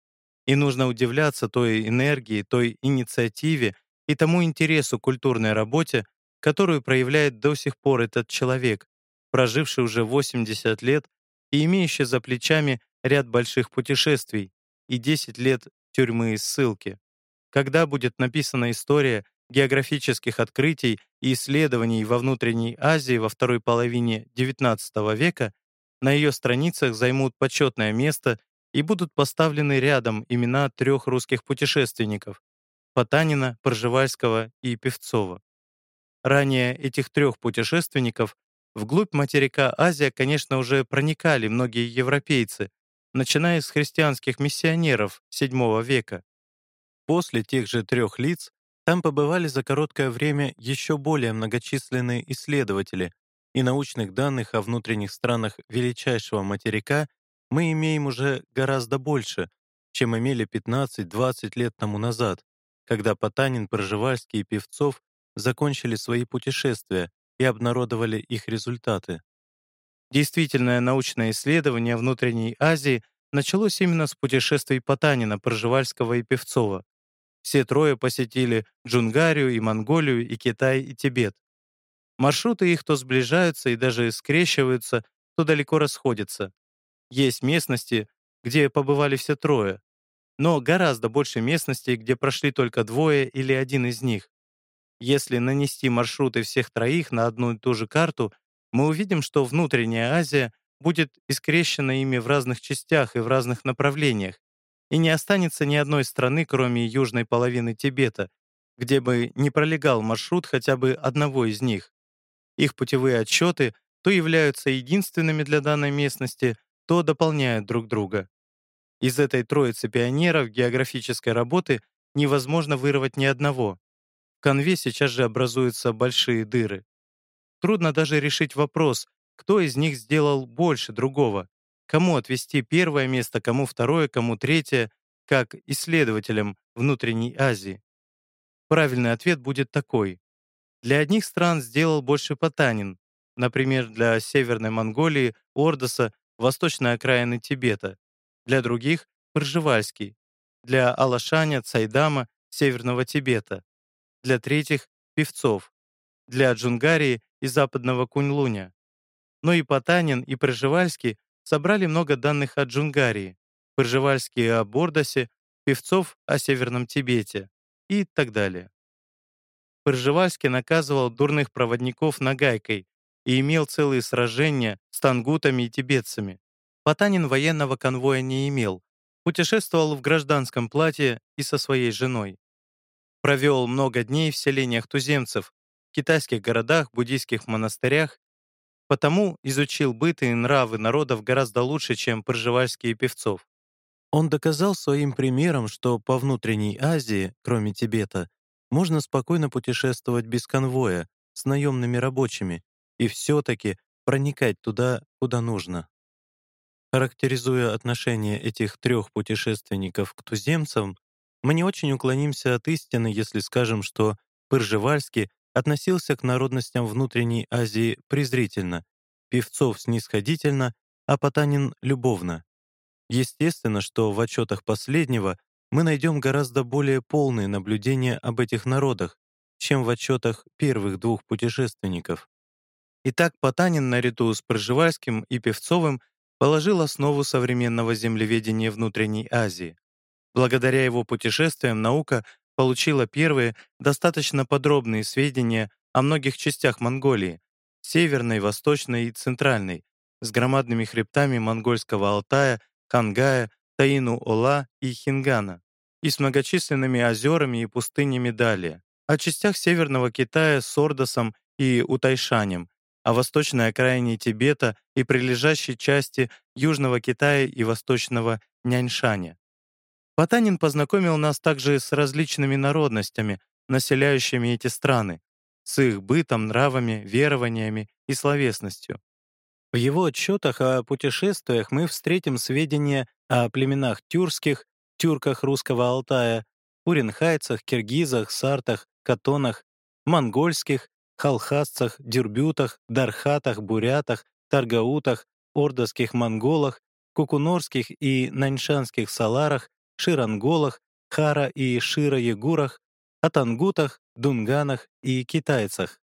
И нужно удивляться той энергии, той инициативе и тому интересу к культурной работе, которую проявляет до сих пор этот человек, проживший уже 80 лет и имеющий за плечами ряд больших путешествий и 10 лет тюрьмы и ссылки. Когда будет написана история географических открытий и исследований во внутренней Азии во второй половине XIX века, на ее страницах займут почетное место и будут поставлены рядом имена трех русских путешественников — Потанина, Пржевальского и Певцова. Ранее этих трех путешественников вглубь материка Азия, конечно, уже проникали многие европейцы, начиная с христианских миссионеров VII века. После тех же трех лиц там побывали за короткое время еще более многочисленные исследователи, и научных данных о внутренних странах величайшего материка мы имеем уже гораздо больше, чем имели 15-20 лет тому назад, когда Потанин, Пржевальский и Певцов закончили свои путешествия и обнародовали их результаты. Действительное научное исследование внутренней Азии началось именно с путешествий Потанина, Пржевальского и Певцова. Все трое посетили Джунгарию и Монголию, и Китай, и Тибет. Маршруты их то сближаются и даже скрещиваются, то далеко расходятся. Есть местности, где побывали все трое, но гораздо больше местностей, где прошли только двое или один из них. Если нанести маршруты всех троих на одну и ту же карту, мы увидим, что внутренняя Азия будет искрещена ими в разных частях и в разных направлениях, и не останется ни одной страны, кроме южной половины Тибета, где бы не пролегал маршрут хотя бы одного из них. Их путевые отчеты то являются единственными для данной местности, то дополняют друг друга. Из этой троицы пионеров географической работы невозможно вырвать ни одного. В конве сейчас же образуются большие дыры. Трудно даже решить вопрос, кто из них сделал больше другого, кому отвести первое место, кому второе, кому третье, как исследователям внутренней Азии. Правильный ответ будет такой. Для одних стран сделал больше Потанин, например, для Северной Монголии, Ордоса, восточной окраины Тибета, для других — Пржевальский, для Алашаня, Цайдама, Северного Тибета, для третьих — Певцов, для Джунгарии и западного Куньлуня. Но и Потанин, и Пржевальский собрали много данных о Джунгарии, Пржевальский о Бордосе, Певцов о Северном Тибете и так далее. Пржевальский наказывал дурных проводников нагайкой и имел целые сражения с тангутами и тибетцами. Потанин военного конвоя не имел, путешествовал в гражданском платье и со своей женой. Провел много дней в селениях туземцев, китайских городах, буддийских монастырях, потому изучил быт и нравы народов гораздо лучше, чем Пржевальский и Певцов. Он доказал своим примером, что по внутренней Азии, кроме Тибета, можно спокойно путешествовать без конвоя, с наемными рабочими, и все-таки проникать туда, куда нужно. Характеризуя отношение этих трех путешественников к туземцам, мы не очень уклонимся от истины, если скажем, что Пыржевальский относился к народностям внутренней Азии презрительно, Певцов снисходительно, а Потанин — любовно. Естественно, что в отчетах последнего мы найдем гораздо более полные наблюдения об этих народах, чем в отчетах первых двух путешественников. Итак, Потанин наряду с Пржевальским и Певцовым положил основу современного землеведения внутренней Азии. Благодаря его путешествиям наука получила первые, достаточно подробные сведения о многих частях Монголии — северной, восточной и центральной, с громадными хребтами монгольского Алтая, Хангая, Таину-Ола и Хингана, и с многочисленными озерами и пустынями далее, о частях Северного Китая с Ордосом и Утайшанем, о восточной окраине Тибета и прилежащей части Южного Китая и Восточного Няньшаня. Потанин познакомил нас также с различными народностями, населяющими эти страны, с их бытом, нравами, верованиями и словесностью. В его отчетах о путешествиях мы встретим сведения о племенах тюркских, тюрках русского Алтая, уренхайцах, киргизах, сартах, катонах, монгольских, халхасцах, дюрбютах, дархатах, бурятах, таргаутах, ордовских монголах, кукунорских и наньшанских саларах, ширанголах, хара и шира-ягурах, атангутах, дунганах и китайцах.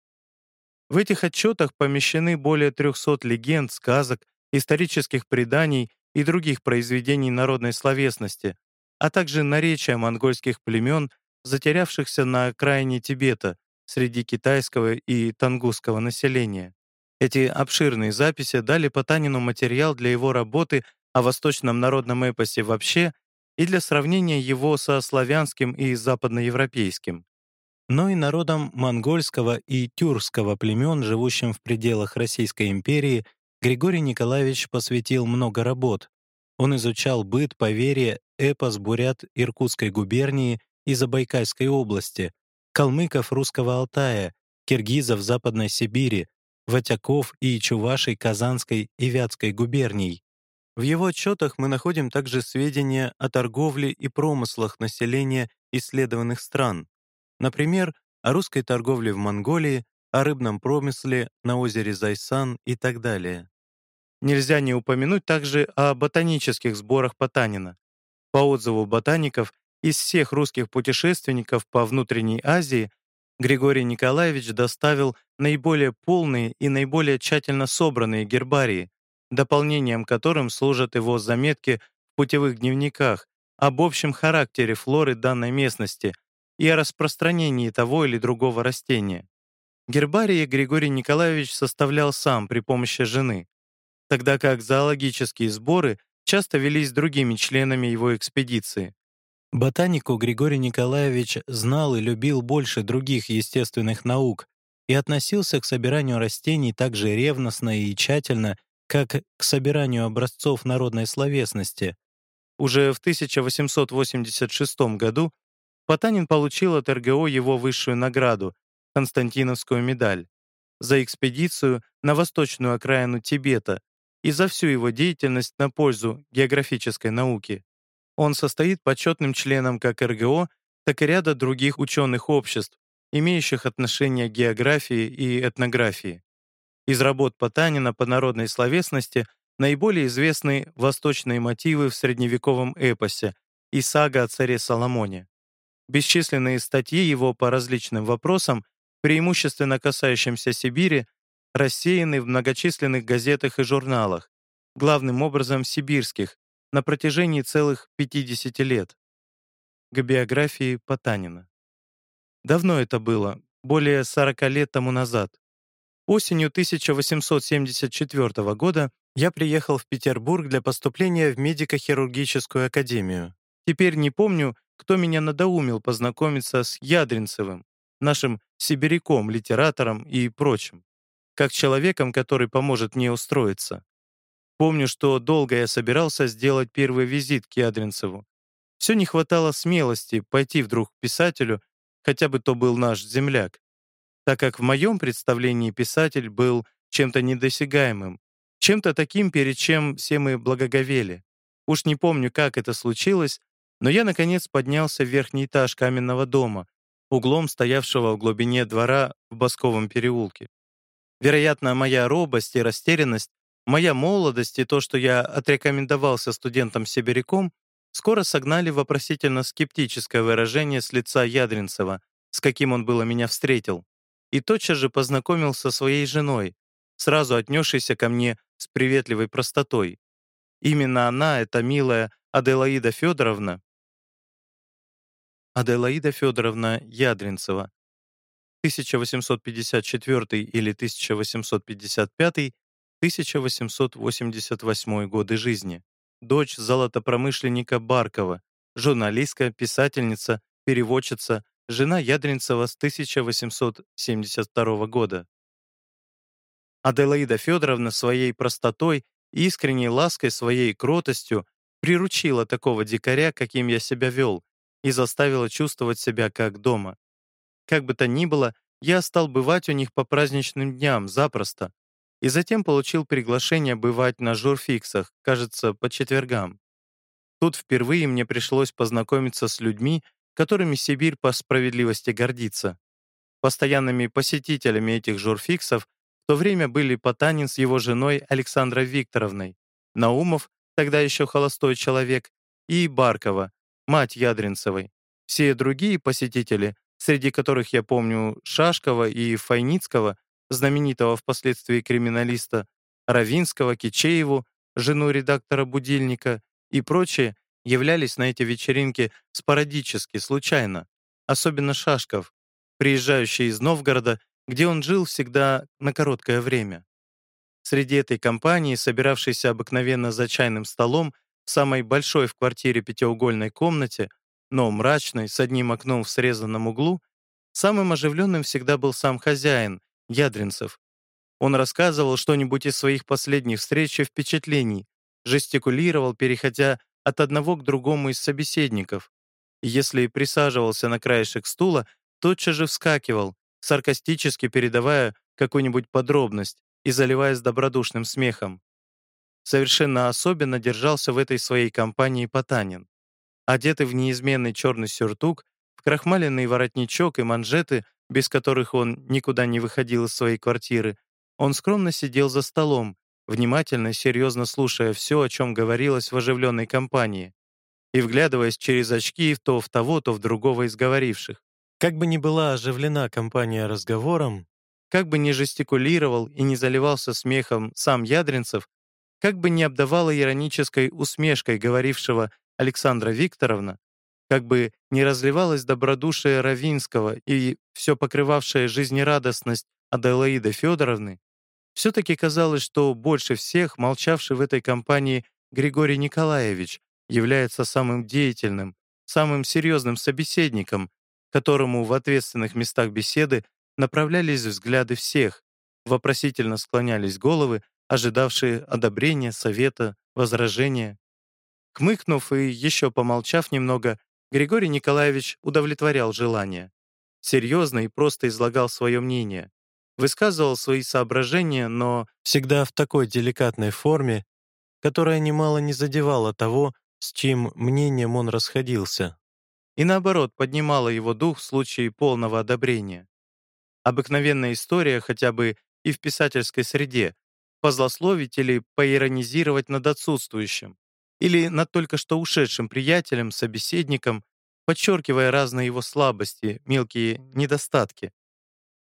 В этих отчетах помещены более 300 легенд, сказок, исторических преданий и других произведений народной словесности, а также наречия монгольских племен, затерявшихся на окраине Тибета среди китайского и тангусского населения. Эти обширные записи дали Потанину материал для его работы о восточном народном эпосе вообще и для сравнения его со славянским и западноевропейским но и народам монгольского и тюркского племен, живущим в пределах Российской империи, Григорий Николаевич посвятил много работ. Он изучал быт, поверье, эпос бурят Иркутской губернии и Забайкальской области, калмыков русского Алтая, киргизов Западной Сибири, ватяков и чувашей Казанской и Вятской губерний. В его отчетах мы находим также сведения о торговле и промыслах населения исследованных стран. Например, о русской торговле в Монголии, о рыбном промысле на озере Зайсан и так далее. Нельзя не упомянуть также о ботанических сборах Потанина. По отзыву ботаников, из всех русских путешественников по внутренней Азии Григорий Николаевич доставил наиболее полные и наиболее тщательно собранные гербарии, дополнением которым служат его заметки в путевых дневниках об общем характере флоры данной местности, и о распространении того или другого растения. Гербарий Григорий Николаевич составлял сам при помощи жены, тогда как зоологические сборы часто велись другими членами его экспедиции. Ботанику Григорий Николаевич знал и любил больше других естественных наук и относился к собиранию растений так же ревностно и тщательно, как к собиранию образцов народной словесности. Уже в 1886 году Потанин получил от РГО его высшую награду — Константиновскую медаль за экспедицию на восточную окраину Тибета и за всю его деятельность на пользу географической науки. Он состоит почетным членом как РГО, так и ряда других ученых обществ, имеющих отношение к географии и этнографии. Из работ Потанина по народной словесности наиболее известны восточные мотивы в средневековом эпосе и сага о царе Соломоне. Бесчисленные статьи его по различным вопросам, преимущественно касающимся Сибири, рассеяны в многочисленных газетах и журналах, главным образом сибирских, на протяжении целых 50 лет. К биографии Потанина. Давно это было, более 40 лет тому назад. Осенью 1874 года я приехал в Петербург для поступления в медико-хирургическую академию. Теперь не помню, кто меня надоумил познакомиться с Ядринцевым, нашим сибиряком, литератором и прочим, как человеком, который поможет мне устроиться. Помню, что долго я собирался сделать первый визит к Ядринцеву. Все не хватало смелости пойти вдруг к писателю, хотя бы то был наш земляк, так как в моем представлении писатель был чем-то недосягаемым, чем-то таким, перед чем все мы благоговели. Уж не помню, как это случилось, но я, наконец, поднялся в верхний этаж каменного дома, углом стоявшего в глубине двора в Басковом переулке. Вероятно, моя робость и растерянность, моя молодость и то, что я отрекомендовался студентом-сибиряком, скоро согнали вопросительно скептическое выражение с лица Ядринцева, с каким он было меня встретил, и тотчас же познакомил со своей женой, сразу отнесшейся ко мне с приветливой простотой. Именно она, эта милая Аделаида Федоровна, Аделаида Федоровна Ядринцева, 1854 или 1855, 1888 годы жизни, дочь золотопромышленника Баркова, журналистка, писательница, переводчица, жена Ядринцева с 1872 года. Аделаида Федоровна своей простотой и искренней лаской, своей кротостью приручила такого дикаря, каким я себя вел, и заставила чувствовать себя как дома. Как бы то ни было, я стал бывать у них по праздничным дням запросто, и затем получил приглашение бывать на журфиксах, кажется, по четвергам. Тут впервые мне пришлось познакомиться с людьми, которыми Сибирь по справедливости гордится. Постоянными посетителями этих журфиксов в то время были Потанин с его женой Александрой Викторовной, Наумов, тогда еще холостой человек, и Баркова, мать Ядринцевой. Все другие посетители, среди которых я помню Шашкова и Файницкого, знаменитого впоследствии криминалиста, Равинского, Кичееву, жену редактора «Будильника» и прочие, являлись на эти вечеринки спорадически, случайно, особенно Шашков, приезжающий из Новгорода, где он жил всегда на короткое время. Среди этой компании, собиравшейся обыкновенно за чайным столом в самой большой в квартире пятиугольной комнате, но мрачной, с одним окном в срезанном углу, самым оживленным всегда был сам хозяин, Ядринцев. Он рассказывал что-нибудь из своих последних встреч и впечатлений, жестикулировал, переходя от одного к другому из собеседников. Если присаживался на краешек стула, тотчас же вскакивал, саркастически передавая какую-нибудь подробность и заливаясь добродушным смехом. Совершенно особенно держался в этой своей компании Потанин. Одетый в неизменный черный сюртук, в крахмаленный воротничок и манжеты, без которых он никуда не выходил из своей квартиры, он скромно сидел за столом, внимательно серьезно слушая все, о чем говорилось в оживленной компании, и вглядываясь через очки то в того, то в другого из говоривших. Как бы ни была оживлена компания разговором, как бы ни жестикулировал и не заливался смехом сам Ядринцев, как бы ни обдавала иронической усмешкой говорившего Александра Викторовна, как бы не разливалось добродушие Равинского и все покрывавшая жизнерадостность Аделаиды Федоровны, все-таки казалось, что больше всех молчавший в этой компании Григорий Николаевич является самым деятельным, самым серьезным собеседником, которому в ответственных местах беседы направлялись взгляды всех, вопросительно склонялись головы, ожидавшие одобрения, совета, возражения. Кмыкнув и еще помолчав немного, Григорий Николаевич удовлетворял желание. Серьезно и просто излагал свое мнение высказывал свои соображения, но всегда в такой деликатной форме, которая немало не задевала того, с чьим мнением он расходился, и наоборот поднимала его дух в случае полного одобрения. Обыкновенная история хотя бы и в писательской среде, позлословить или поиронизировать над отсутствующим, или над только что ушедшим приятелем, собеседником, подчеркивая разные его слабости, мелкие недостатки,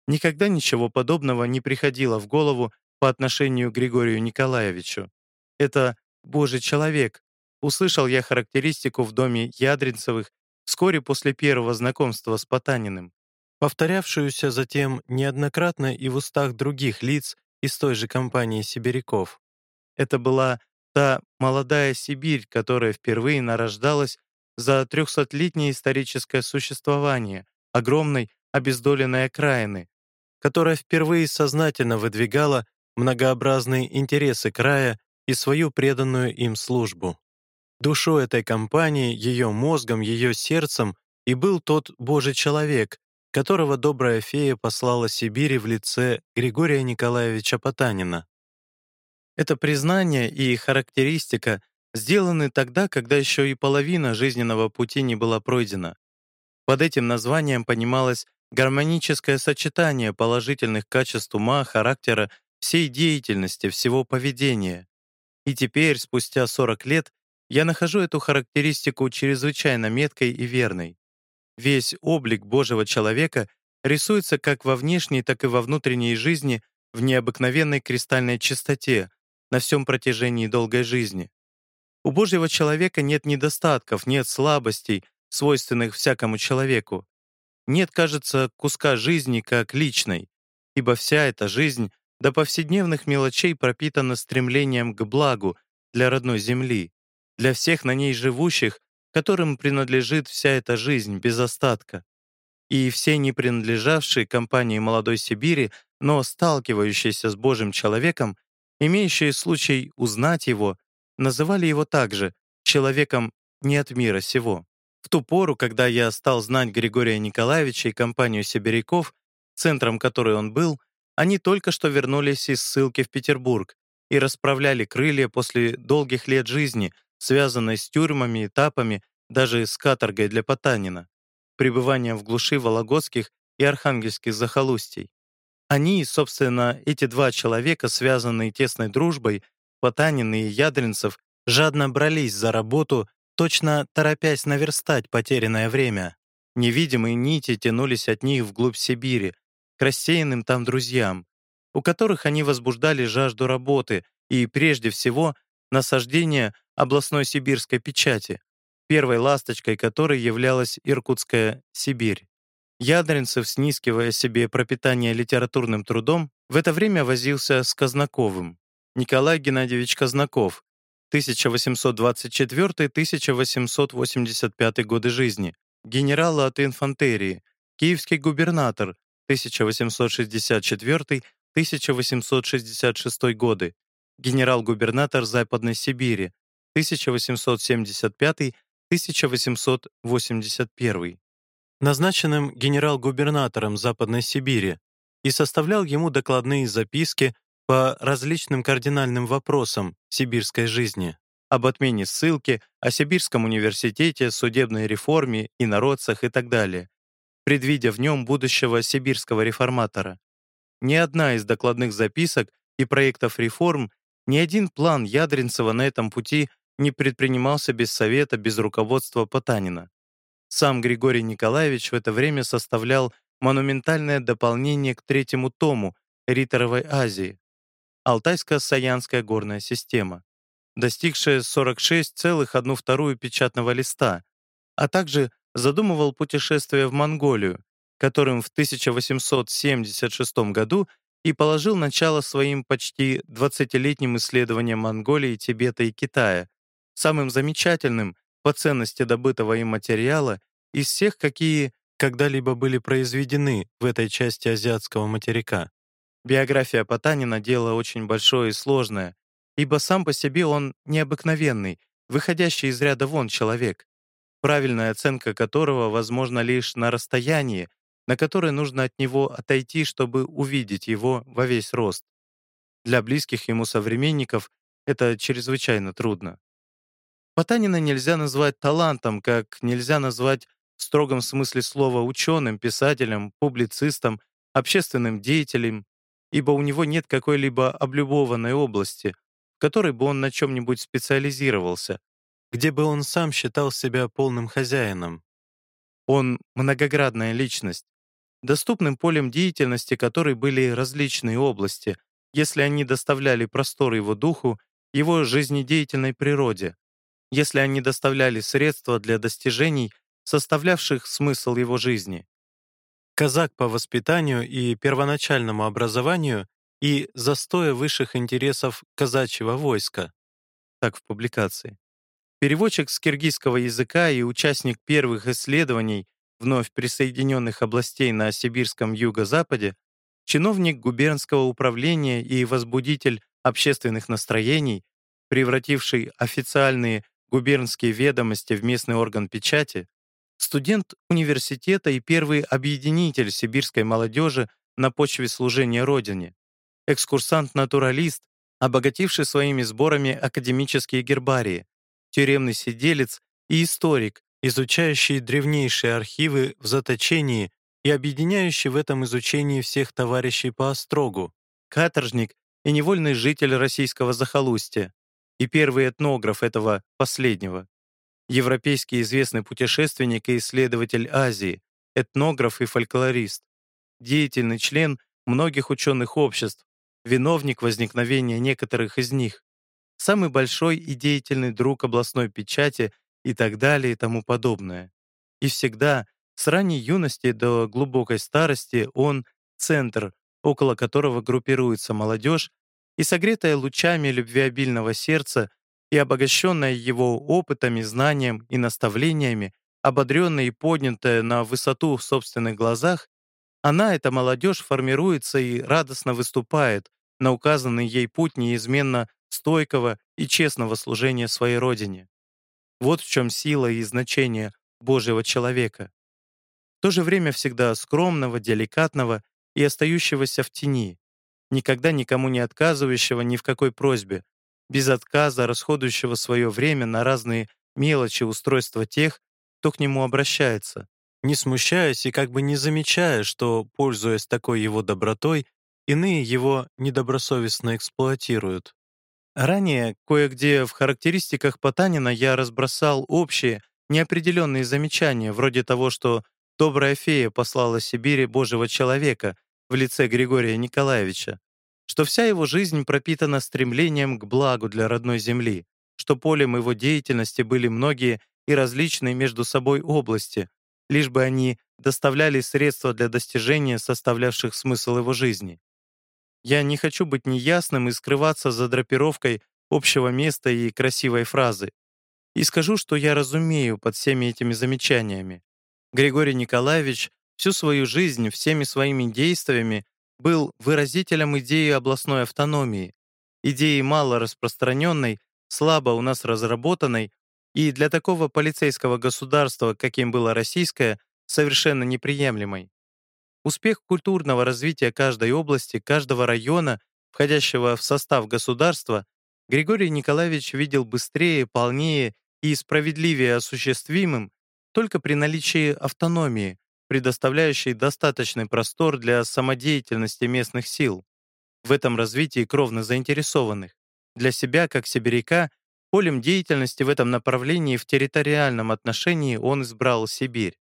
Никогда ничего подобного не приходило в голову по отношению к Григорию Николаевичу. Это «Божий человек». Услышал я характеристику в доме Ядринцевых вскоре после первого знакомства с Потаниным, повторявшуюся затем неоднократно и в устах других лиц из той же компании сибиряков. Это была та молодая Сибирь, которая впервые нарождалась за трехсотлетнее историческое существование огромной обездоленной окраины, которая впервые сознательно выдвигала многообразные интересы края и свою преданную им службу. Душой этой компании, ее мозгом, ее сердцем и был тот Божий человек, которого добрая фея послала Сибири в лице Григория Николаевича Потанина. Это признание и характеристика сделаны тогда, когда еще и половина жизненного пути не была пройдена. Под этим названием понималось гармоническое сочетание положительных качеств ума, характера, всей деятельности, всего поведения. И теперь, спустя 40 лет, я нахожу эту характеристику чрезвычайно меткой и верной. Весь облик Божьего человека рисуется как во внешней, так и во внутренней жизни в необыкновенной кристальной чистоте на всем протяжении долгой жизни. У Божьего человека нет недостатков, нет слабостей, свойственных всякому человеку. Нет, кажется, куска жизни как личной, ибо вся эта жизнь до повседневных мелочей пропитана стремлением к благу для родной земли, для всех на ней живущих, которым принадлежит вся эта жизнь без остатка. И все не принадлежавшие компании молодой Сибири, но сталкивающиеся с Божьим человеком, имеющие случай узнать его, называли его также человеком не от мира сего. В ту пору, когда я стал знать Григория Николаевича и компанию сибиряков, центром которой он был, они только что вернулись из ссылки в Петербург и расправляли крылья после долгих лет жизни, связанной с тюрьмами, этапами, даже с каторгой для Потанина, пребыванием в глуши Вологодских и Архангельских захолустий. Они, собственно, эти два человека, связанные тесной дружбой, Потанин и Ядринцев, жадно брались за работу точно торопясь наверстать потерянное время. Невидимые нити тянулись от них вглубь Сибири, к рассеянным там друзьям, у которых они возбуждали жажду работы и, прежде всего, насаждение областной сибирской печати, первой ласточкой которой являлась Иркутская Сибирь. Ядринцев, снискивая себе пропитание литературным трудом, в это время возился с Казнаковым. Николай Геннадьевич Казнаков, 1824-1885 годы жизни, генерал от инфантерии, киевский губернатор. 1864-1866 годы, генерал-губернатор Западной Сибири. 1875-1881, назначенным генерал-губернатором Западной Сибири и составлял ему докладные записки по различным кардинальным вопросам сибирской жизни, об отмене ссылки, о Сибирском университете, судебной реформе, инородцах и так далее, предвидя в нем будущего сибирского реформатора. Ни одна из докладных записок и проектов реформ, ни один план Ядринцева на этом пути не предпринимался без совета, без руководства Потанина. Сам Григорий Николаевич в это время составлял монументальное дополнение к третьему тому Риторовой Азии, Алтайско-Саянская горная система, достигшая 46,1 печатного листа, а также задумывал путешествие в Монголию, которым в 1876 году и положил начало своим почти 20-летним исследованиям Монголии, Тибета и Китая, самым замечательным по ценности добытого им материала из всех, какие когда-либо были произведены в этой части азиатского материка. Биография Потанина — дело очень большое и сложное, ибо сам по себе он необыкновенный, выходящий из ряда вон человек, правильная оценка которого возможна лишь на расстоянии, на которое нужно от него отойти, чтобы увидеть его во весь рост. Для близких ему современников это чрезвычайно трудно. Потанина нельзя назвать талантом, как нельзя назвать в строгом смысле слова ученым, писателем, публицистом, общественным деятелем, ибо у него нет какой-либо облюбованной области, в которой бы он на чем-нибудь специализировался, где бы он сам считал себя полным хозяином. Он — многоградная личность, доступным полем деятельности которой были различные области, если они доставляли простор его духу, его жизнедеятельной природе, если они доставляли средства для достижений, составлявших смысл его жизни казак по воспитанию и первоначальному образованию и застоя высших интересов казачьего войска. Так в публикации. Переводчик с киргизского языка и участник первых исследований вновь присоединенных областей на Сибирском юго-западе, чиновник губернского управления и возбудитель общественных настроений, превративший официальные губернские ведомости в местный орган печати, студент университета и первый объединитель сибирской молодежи на почве служения Родине, экскурсант-натуралист, обогативший своими сборами академические гербарии, тюремный сиделец и историк, изучающий древнейшие архивы в заточении и объединяющий в этом изучении всех товарищей по острогу, каторжник и невольный житель российского захолустья, и первый этнограф этого последнего. Европейский известный путешественник и исследователь Азии, этнограф и фольклорист, деятельный член многих ученых обществ, виновник возникновения некоторых из них, самый большой и деятельный друг областной печати и так далее и тому подобное. И всегда, с ранней юности до глубокой старости, он — центр, около которого группируется молодежь, и согретая лучами любвеобильного сердца и обогащенная его опытами, знанием и наставлениями, ободренная и поднятая на высоту в собственных глазах, она, эта молодежь, формируется и радостно выступает на указанный ей путь неизменно стойкого и честного служения своей Родине. Вот в чем сила и значение Божьего человека. В то же время всегда скромного, деликатного и остающегося в тени, никогда никому не отказывающего ни в какой просьбе, без отказа расходующего свое время на разные мелочи устройства тех, кто к нему обращается, не смущаясь и как бы не замечая, что, пользуясь такой его добротой, иные его недобросовестно эксплуатируют. Ранее кое-где в характеристиках Потанина я разбросал общие, неопределенные замечания, вроде того, что добрая фея послала Сибири Божьего человека в лице Григория Николаевича, что вся его жизнь пропитана стремлением к благу для родной земли, что полем его деятельности были многие и различные между собой области, лишь бы они доставляли средства для достижения составлявших смысл его жизни. Я не хочу быть неясным и скрываться за драпировкой общего места и красивой фразы. И скажу, что я разумею под всеми этими замечаниями. Григорий Николаевич всю свою жизнь всеми своими действиями был выразителем идеи областной автономии, идеи мало распространенной, слабо у нас разработанной и для такого полицейского государства, каким было российское, совершенно неприемлемой. Успех культурного развития каждой области, каждого района, входящего в состав государства, Григорий Николаевич видел быстрее, полнее и справедливее осуществимым только при наличии автономии, предоставляющей достаточный простор для самодеятельности местных сил, в этом развитии кровно заинтересованных, для себя как сибиряка Полем деятельности в этом направлении в территориальном отношении он избрал Сибирь.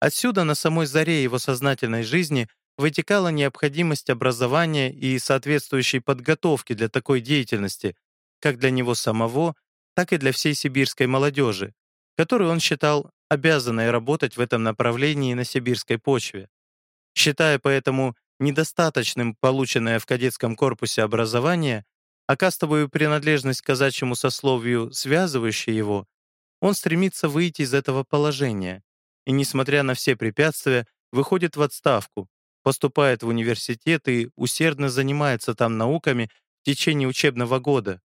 Отсюда на самой заре его сознательной жизни вытекала необходимость образования и соответствующей подготовки для такой деятельности, как для него самого, так и для всей сибирской молодежи, которую он считал обязанной работать в этом направлении на сибирской почве. Считая поэтому недостаточным полученное в кадетском корпусе образование, а кастовую принадлежность к казачьему сословию, связывающей его, он стремится выйти из этого положения и, несмотря на все препятствия, выходит в отставку, поступает в университет и усердно занимается там науками в течение учебного года,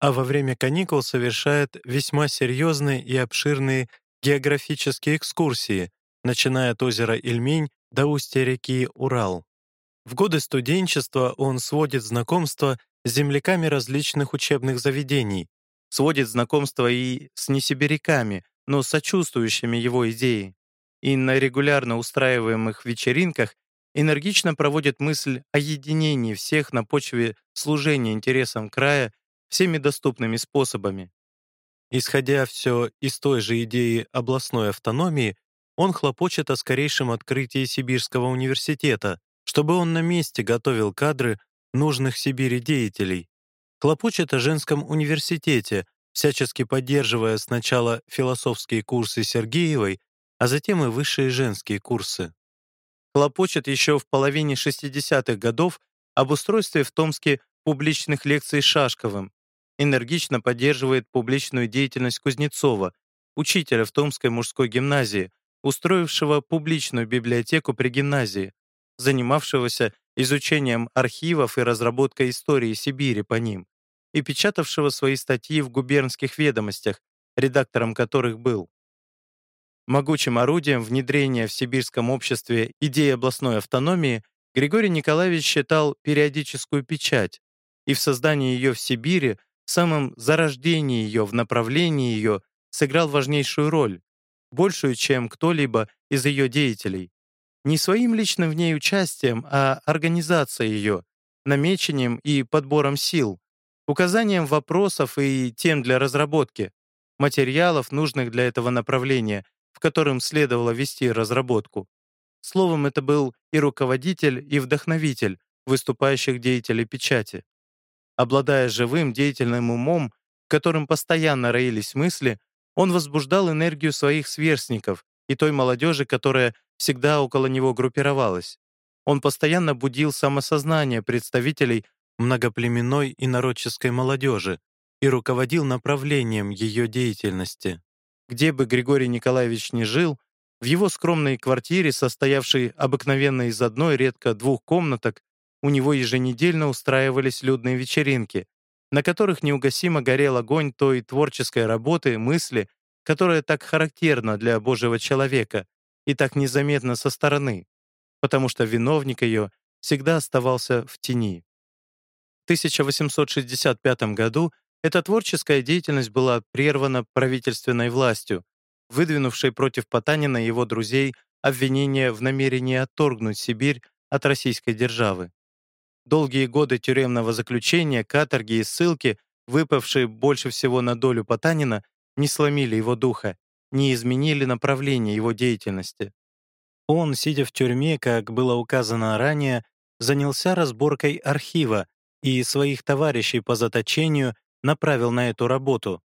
а во время каникул совершает весьма серьезные и обширные географические экскурсии, начиная от озера Ильмень до устья реки Урал. В годы студенчества он сводит знакомства с земляками различных учебных заведений, сводит знакомство и с несибиряками, но сочувствующими его идеи, и на регулярно устраиваемых вечеринках энергично проводит мысль о единении всех на почве служения интересам края всеми доступными способами. Исходя все из той же идеи областной автономии, он хлопочет о скорейшем открытии Сибирского университета, чтобы он на месте готовил кадры нужных Сибири деятелей. Хлопочет о женском университете, всячески поддерживая сначала философские курсы Сергеевой, а затем и высшие женские курсы. Хлопочет еще в половине 60-х годов об устройстве в Томске публичных лекций Шашковым, энергично поддерживает публичную деятельность Кузнецова, учителя в Томской мужской гимназии, устроившего публичную библиотеку при гимназии, занимавшегося изучением архивов и разработкой истории Сибири по ним, и печатавшего свои статьи в губернских ведомостях, редактором которых был. Могучим орудием внедрения в сибирском обществе идеи областной автономии Григорий Николаевич считал периодическую печать, и в создании ее в Сибири, в самом зарождении ее, в направлении ее, сыграл важнейшую роль, большую, чем кто-либо из ее деятелей не своим личным в ней участием, а организацией ее, намечением и подбором сил, указанием вопросов и тем для разработки, материалов, нужных для этого направления, в котором следовало вести разработку. Словом, это был и руководитель, и вдохновитель выступающих деятелей печати. Обладая живым, деятельным умом, в котором постоянно роились мысли, он возбуждал энергию своих сверстников и той молодежи, которая всегда около него группировалась. Он постоянно будил самосознание представителей многоплеменной и народческой молодежи и руководил направлением ее деятельности. Где бы Григорий Николаевич ни жил, в его скромной квартире, состоявшей обыкновенно из одной, редко двух комнаток, у него еженедельно устраивались людные вечеринки, на которых неугасимо горел огонь той творческой работы, мысли, которая так характерна для Божьего человека и так незаметна со стороны, потому что виновник ее всегда оставался в тени. 1865 году эта творческая деятельность была прервана правительственной властью, выдвинувшей против Потанина и его друзей обвинение в намерении отторгнуть Сибирь от российской державы. Долгие годы тюремного заключения, каторги и ссылки, выпавшие больше всего на долю Потанина, не сломили его духа, не изменили направление его деятельности. Он, сидя в тюрьме, как было указано ранее, занялся разборкой архива, и своих товарищей по заточению направил на эту работу.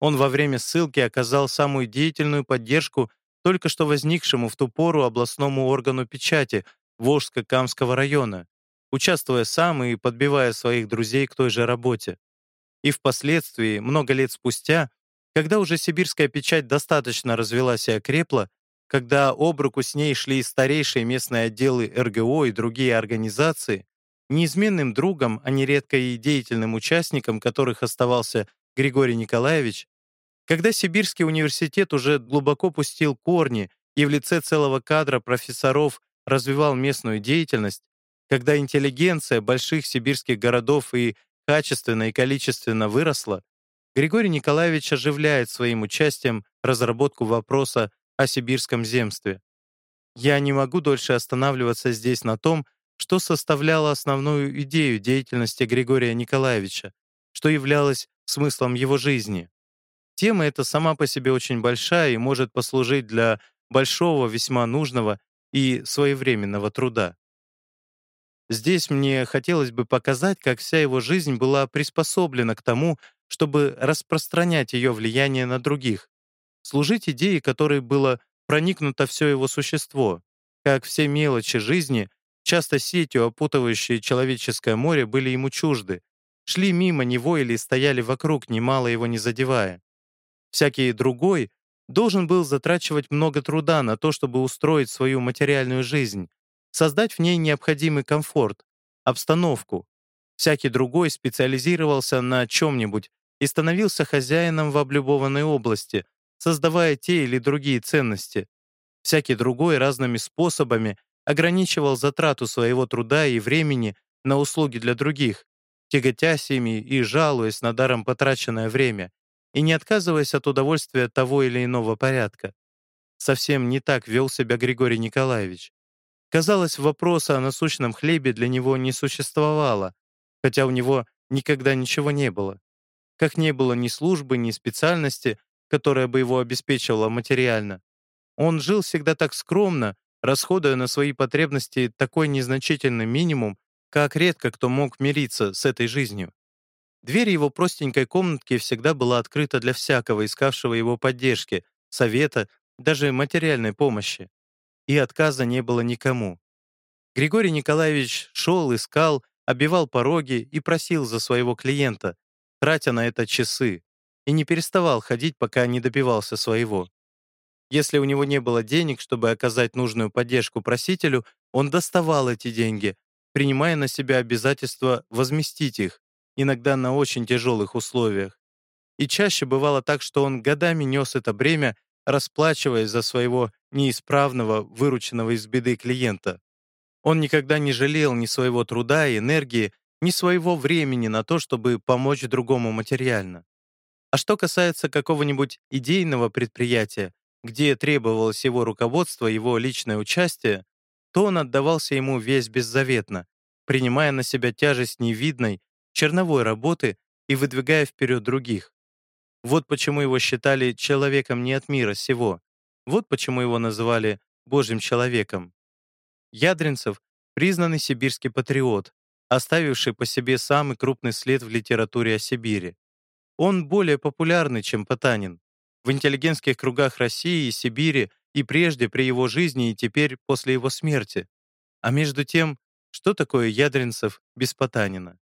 Он во время ссылки оказал самую деятельную поддержку только что возникшему в ту пору областному органу печати Волжско-Камского района, участвуя сам и подбивая своих друзей к той же работе. И впоследствии, много лет спустя, когда уже сибирская печать достаточно развелась и окрепла, когда об руку с ней шли старейшие местные отделы РГО и другие организации, Неизменным другом, а нередко и деятельным участником которых оставался Григорий Николаевич, когда Сибирский университет уже глубоко пустил корни и в лице целого кадра профессоров развивал местную деятельность, когда интеллигенция больших сибирских городов и качественно и количественно выросла, Григорий Николаевич оживляет своим участием разработку вопроса о сибирском земстве. Я не могу дольше останавливаться здесь на том, что составляло основную идею деятельности Григория Николаевича, что являлось смыслом его жизни. Тема эта сама по себе очень большая и может послужить для большого, весьма нужного и своевременного труда. Здесь мне хотелось бы показать, как вся его жизнь была приспособлена к тому, чтобы распространять ее влияние на других, служить идее, которой было проникнуто все его существо, как все мелочи жизни часто сетью опутывающие человеческое море, были ему чужды, шли мимо него или стояли вокруг, немало его не задевая. Всякий другой должен был затрачивать много труда на то, чтобы устроить свою материальную жизнь, создать в ней необходимый комфорт, обстановку. Всякий другой специализировался на чем-нибудь и становился хозяином в облюбованной области, создавая те или другие ценности. Всякий другой разными способами ограничивал затрату своего труда и времени на услуги для других, тяготясь ими и жалуясь на даром потраченное время, и не отказываясь от удовольствия того или иного порядка. Совсем не так вел себя Григорий Николаевич. Казалось, вопроса о насущном хлебе для него не существовало, хотя у него никогда ничего не было. Как не было ни службы, ни специальности, которая бы его обеспечивала материально. Он жил всегда так скромно, расходуя на свои потребности такой незначительный минимум, как редко кто мог мириться с этой жизнью. Дверь его простенькой комнатки всегда была открыта для всякого, искавшего его поддержки, совета, даже материальной помощи. И отказа не было никому. Григорий Николаевич шел, искал, обивал пороги и просил за своего клиента, тратя на это часы, и не переставал ходить, пока не добивался своего. Если у него не было денег, чтобы оказать нужную поддержку просителю, он доставал эти деньги, принимая на себя обязательство возместить их, иногда на очень тяжелых условиях. И чаще бывало так, что он годами нес это бремя, расплачиваясь за своего неисправного, вырученного из беды клиента. Он никогда не жалел ни своего труда и энергии, ни своего времени на то, чтобы помочь другому материально. А что касается какого-нибудь идейного предприятия, где требовалось его руководство, его личное участие, то он отдавался ему весь беззаветно, принимая на себя тяжесть невидной, черновой работы и выдвигая вперед других. Вот почему его считали человеком не от мира сего. Вот почему его называли Божьим человеком. Ядринцев — признанный сибирский патриот, оставивший по себе самый крупный след в литературе о Сибири. Он более популярный, чем Потанин. В интеллигентских кругах России и Сибири и прежде при его жизни, и теперь после его смерти. А между тем, что такое Ядринцев без Потанина?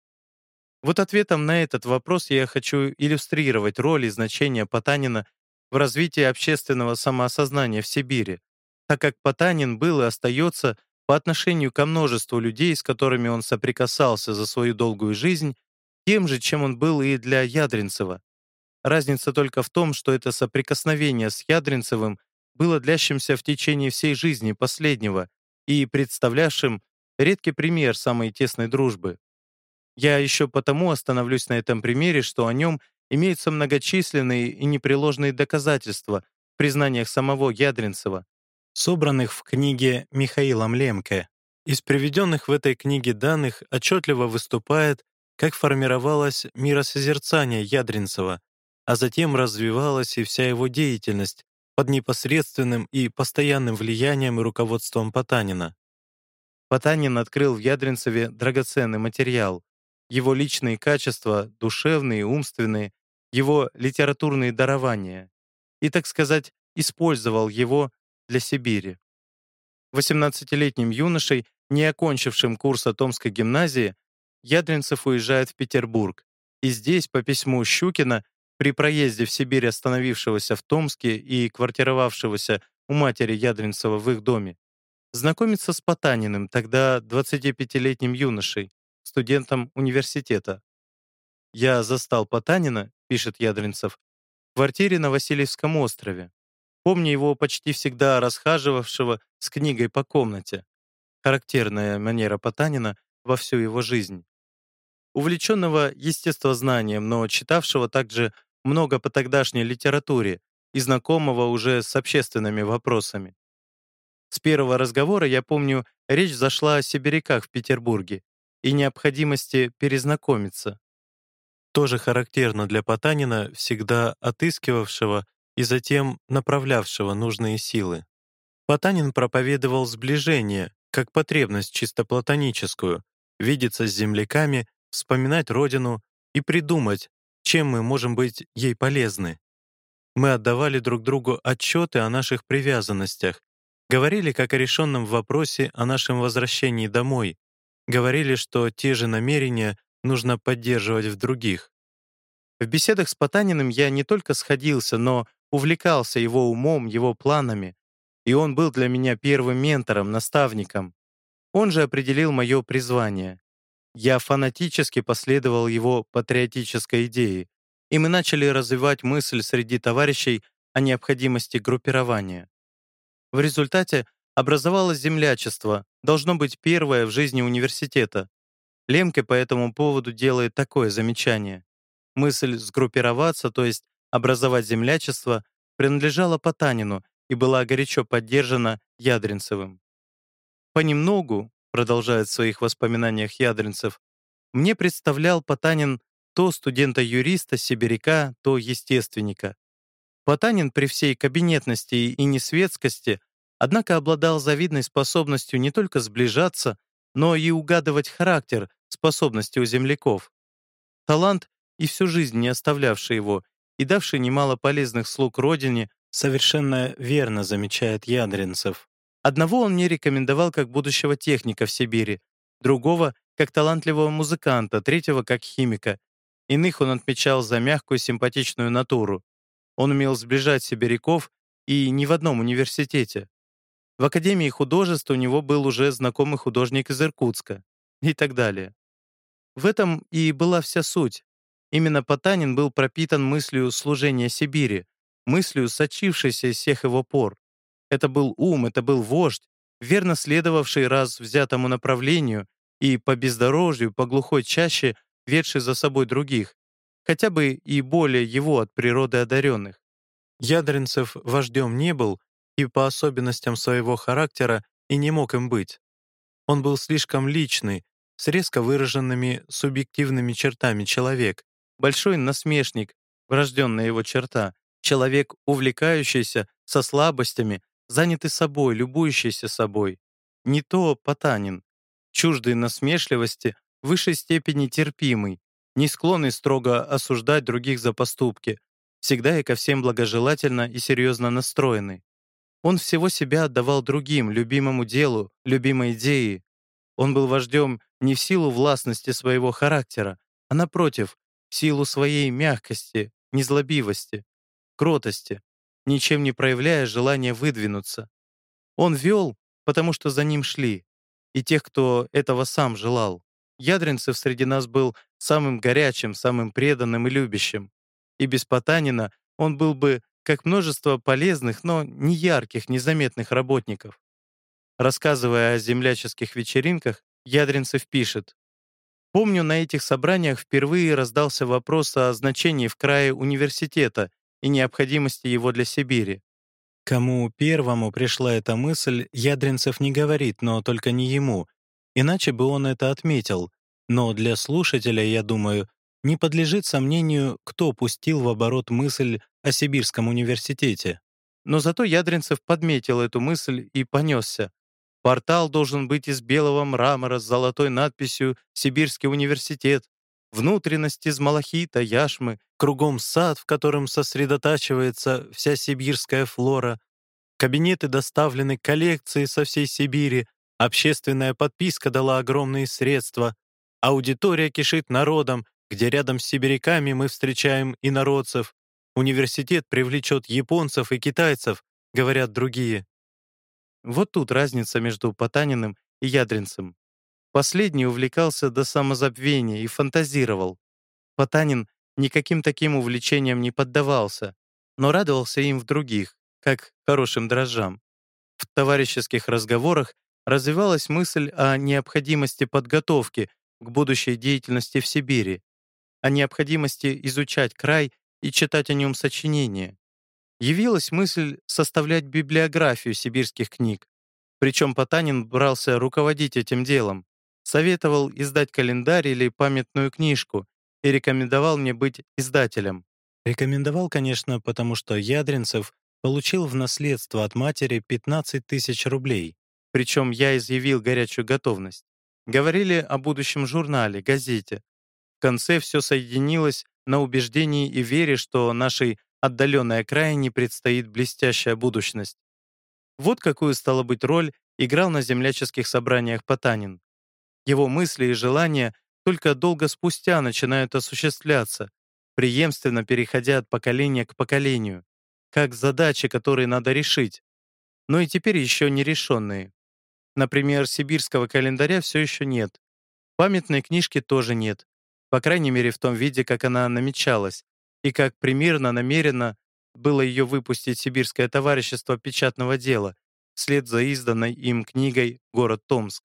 Вот ответом на этот вопрос я хочу иллюстрировать роль и значение Потанина в развитии общественного самоосознания в Сибири, так как Потанин был и остается по отношению ко множеству людей, с которыми он соприкасался за свою долгую жизнь, тем же, чем он был и для Ядринцева. Разница только в том, что это соприкосновение с Ядринцевым было длящимся в течение всей жизни последнего и представлявшим редкий пример самой тесной дружбы. Я еще потому остановлюсь на этом примере, что о нем имеются многочисленные и непреложные доказательства в признаниях самого Ядринцева, собранных в книге Михаилом Лемке. Из приведенных в этой книге данных отчетливо выступает, как формировалось миросозерцание Ядринцева, а затем развивалась и вся его деятельность под непосредственным и постоянным влиянием и руководством Потанина. Потанин открыл в Ядринцеве драгоценный материал, его личные качества, душевные, умственные, его литературные дарования, и, так сказать, использовал его для Сибири. 18-летним юношей, не окончившим курс Томской гимназии, Ядринцев уезжает в Петербург, и здесь, по письму Щукина, при проезде в Сибирь остановившегося в Томске и квартировавшегося у матери Ядринцева в их доме, знакомится с Потаниным, тогда 25-летним юношей, студентом университета. «Я застал Потанина», — пишет Ядринцев, в квартире на Васильевском острове. Помню его почти всегда расхаживавшего с книгой по комнате. Характерная манера Потанина во всю его жизнь. Увлеченного естествознанием, но читавшего также много по тогдашней литературе и знакомого уже с общественными вопросами. С первого разговора, я помню, речь зашла о сибиряках в Петербурге и необходимости перезнакомиться. Тоже характерно для Потанина, всегда отыскивавшего и затем направлявшего нужные силы. Потанин проповедовал сближение, как потребность чисто платоническую, видеться с земляками, вспоминать родину и придумать, чем мы можем быть ей полезны. Мы отдавали друг другу отчеты о наших привязанностях, говорили как о решенном вопросе о нашем возвращении домой, говорили, что те же намерения нужно поддерживать в других. В беседах с Потаниным я не только сходился, но увлекался его умом, его планами, и он был для меня первым ментором, наставником. Он же определил мое призвание. Я фанатически последовал его патриотической идее, и мы начали развивать мысль среди товарищей о необходимости группирования. В результате образовалось землячество, должно быть первое в жизни университета. Лемке по этому поводу делает такое замечание. Мысль сгруппироваться, то есть образовать землячество, принадлежала Потанину и была горячо поддержана Ядринцевым. Понемногу, продолжает в своих воспоминаниях Ядринцев, мне представлял Потанин то студента-юриста, сибиряка, то естественника. Потанин при всей кабинетности и несветскости, однако обладал завидной способностью не только сближаться, но и угадывать характер, способности у земляков. Талант, и всю жизнь не оставлявший его, и давший немало полезных слуг родине, совершенно верно замечает Ядринцев. Одного он не рекомендовал как будущего техника в Сибири, другого — как талантливого музыканта, третьего — как химика. Иных он отмечал за мягкую симпатичную натуру. Он умел сближать сибиряков и не в одном университете. В Академии художеств у него был уже знакомый художник из Иркутска и так далее. В этом и была вся суть. Именно Потанин был пропитан мыслью служения Сибири, мыслью, сочившейся из всех его пор. Это был ум, это был вождь, верно следовавший раз взятому направлению и по бездорожью, по глухой чаще, ведший за собой других, хотя бы и более его от природы одаренных. Ядринцев вождем не был и по особенностям своего характера и не мог им быть. Он был слишком личный, с резко выраженными субъективными чертами человек, большой насмешник, врожденная его черта. Человек, увлекающийся, со слабостями, занятый собой, любующийся собой. Не то Потанин, чуждый насмешливости, в высшей степени терпимый, не склонный строго осуждать других за поступки, всегда и ко всем благожелательно и серьезно настроенный. Он всего себя отдавал другим, любимому делу, любимой идее. Он был вождем не в силу властности своего характера, а напротив, в силу своей мягкости, незлобивости, кротости, ничем не проявляя желания выдвинуться. Он вел, потому что за ним шли, и тех, кто этого сам желал. Ядринцев среди нас был самым горячим, самым преданным и любящим. И без Потанина он был бы как множество полезных, но не ярких, незаметных работников. Рассказывая о земляческих вечеринках, Ядринцев пишет, «Помню, на этих собраниях впервые раздался вопрос о значении в крае университета и необходимости его для Сибири. Кому первому пришла эта мысль, Ядринцев не говорит, но только не ему, иначе бы он это отметил. Но для слушателя, я думаю, не подлежит сомнению, кто пустил в оборот мысль о Сибирском университете. Но зато Ядринцев подметил эту мысль и понесся. Портал должен быть из белого мрамора с золотой надписью «Сибирский университет», внутренность из малахита, яшмы, кругом сад, в котором сосредотачивается вся сибирская флора, кабинеты доставлены коллекции со всей Сибири, общественная подписка дала огромные средства, аудитория кишит народом, где рядом с сибиряками мы встречаем инородцев, университет привлечет японцев и китайцев, говорят другие. Вот тут разница между Потаниным и Ядринцем. Последний увлекался до самозабвения и фантазировал. Потанин никаким таким увлечениям не поддавался, но радовался им в других, как хорошим дрожжам. В товарищеских разговорах развивалась мысль о необходимости подготовки к будущей деятельности в Сибири, о необходимости изучать край и читать о нем сочинения. Явилась мысль составлять библиографию сибирских книг, причем Потанин брался руководить этим делом советовал издать календарь или памятную книжку и рекомендовал мне быть издателем. Рекомендовал, конечно, потому что Ядринцев получил в наследство от матери 15 тысяч рублей. Причем я изъявил горячую готовность. Говорили о будущем журнале, газете. В конце все соединилось на убеждении и вере, что нашей отдаленной окраине предстоит блестящая будущность. Вот какую, стала быть, роль играл на земляческих собраниях Потанин. Его мысли и желания только долго спустя начинают осуществляться, преемственно переходя от поколения к поколению, как задачи, которые надо решить, но и теперь еще не решенные. Например, сибирского календаря все еще нет. Памятной книжки тоже нет, по крайней мере в том виде, как она намечалась, и как примерно намерено было ее выпустить Сибирское товарищество печатного дела вслед за изданной им книгой «Город Томск»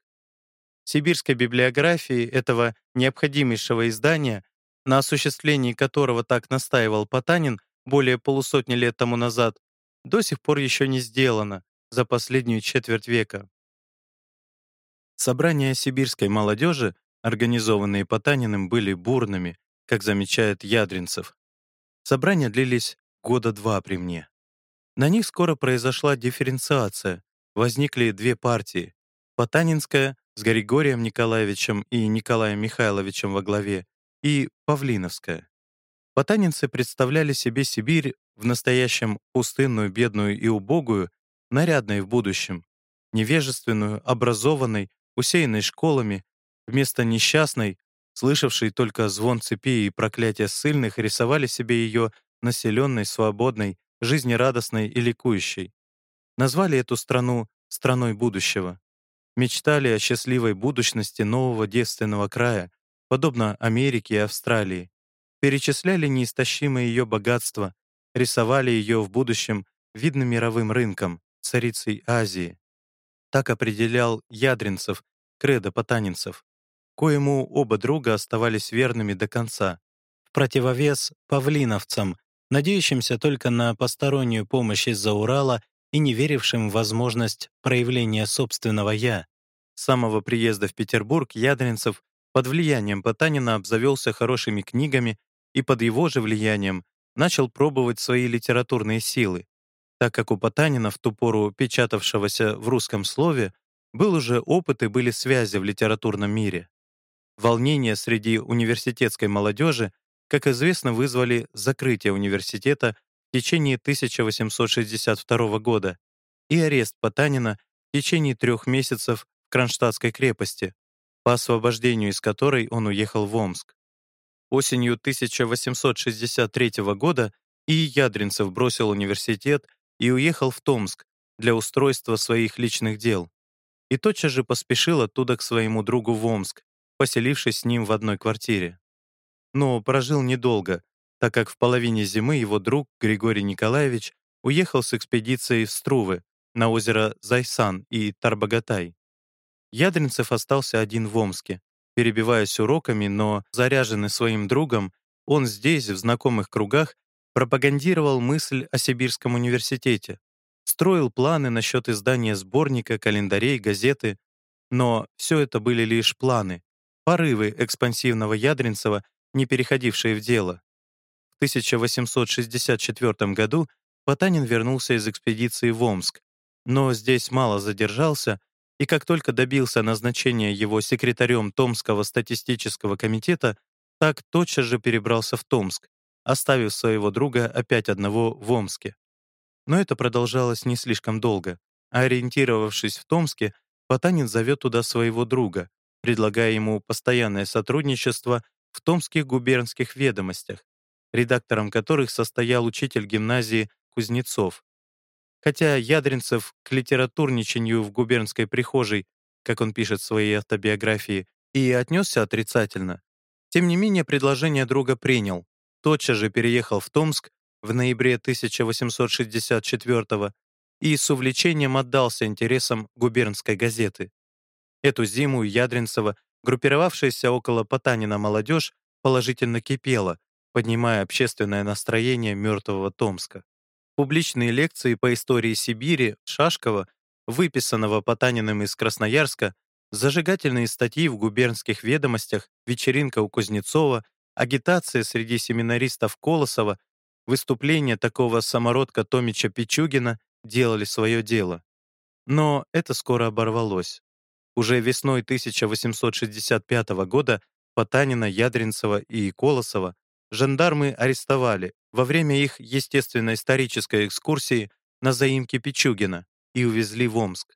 сибирской библиографии этого необходимейшего издания, на осуществлении которого так настаивал Потанин более полусотни лет тому назад, до сих пор еще не сделано за последнюю четверть века. Собрания сибирской молодежи, организованные Потаниным, были бурными, как замечает Ядринцев. Собрания длились года два при мне. На них скоро произошла дифференциация, возникли две партии — Потанинская с Григорием Николаевичем и Николаем Михайловичем во главе, и Павлиновская. Потанинцы представляли себе Сибирь в настоящем пустынную, бедную и убогую, нарядной в будущем, невежественную, образованной, усеянной школами, вместо несчастной, слышавшей только звон цепи и проклятия ссыльных, рисовали себе ее населенной, свободной, жизнерадостной и ликующей. Назвали эту страну «страной будущего» мечтали о счастливой будущности нового девственного края, подобно Америке и Австралии, перечисляли неистощимые ее богатства, рисовали ее в будущем видным мировым рынком, царицей Азии. Так определял Ядринцев, кредо потанинцев, коему оба друга оставались верными до конца, в противовес павлиновцам, надеющимся только на постороннюю помощь из-за Урала и не верившим в возможность проявления собственного «я». С самого приезда в Петербург Ядринцев под влиянием Потанина обзавелся хорошими книгами и под его же влиянием начал пробовать свои литературные силы, так как у Потанина, в ту пору печатавшегося в русском слове, был уже опыт и были связи в литературном мире. Волнения среди университетской молодежи, как известно, вызвали закрытие университета в течение 1862 года и арест Потанина в течение трех месяцев в Кронштадтской крепости, по освобождению из которой он уехал в Омск. Осенью 1863 года и Ядринцев бросил университет и уехал в Томск для устройства своих личных дел. И тотчас же поспешил оттуда к своему другу в Омск, поселившись с ним в одной квартире. Но прожил недолго, так как в половине зимы его друг Григорий Николаевич уехал с экспедицией в Струвы на озеро Зайсан и Тарбагатай. Ядринцев остался один в Омске, перебиваясь уроками, но заряженный своим другом, он здесь, в знакомых кругах, пропагандировал мысль о Сибирском университете, строил планы насчет издания сборника, календарей, газеты, но все это были лишь планы, порывы экспансивного Ядринцева, не переходившие в дело. В 1864 году Потанин вернулся из экспедиции в Омск, но здесь мало задержался, и как только добился назначения его секретарем Томского статистического комитета, так тотчас же перебрался в Томск, оставив своего друга опять одного в Омске. Но это продолжалось не слишком долго, ориентировавшись в Томске, Потанин зовет туда своего друга, предлагая ему постоянное сотрудничество в Томских губернских ведомостях, редактором которых состоял учитель гимназии Кузнецов. Хотя Ядринцев к литературничанию в губернской прихожей, как он пишет в своей автобиографии, и отнесся отрицательно, тем не менее предложение друга принял, тотчас же переехал в Томск в ноябре 1864 и с увлечением отдался интересам губернской газеты. Эту зиму Ядринцева, группировавшаяся около Потанина молодежь, положительно кипела, поднимая общественное настроение мертвого Томска. Публичные лекции по истории Сибири Шашкова, выписанного Потаниным из Красноярска, зажигательные статьи в губернских ведомостях, вечеринка у Кузнецова, агитация среди семинаристов Колосова, выступления такого самородка Томича Пичугина делали свое дело. Но это скоро оборвалось. Уже весной 1865 года Потанина, Ядринцева и Колосова жандармы арестовали во время их естественно-исторической экскурсии на заимке Пичугина и увезли в Омск.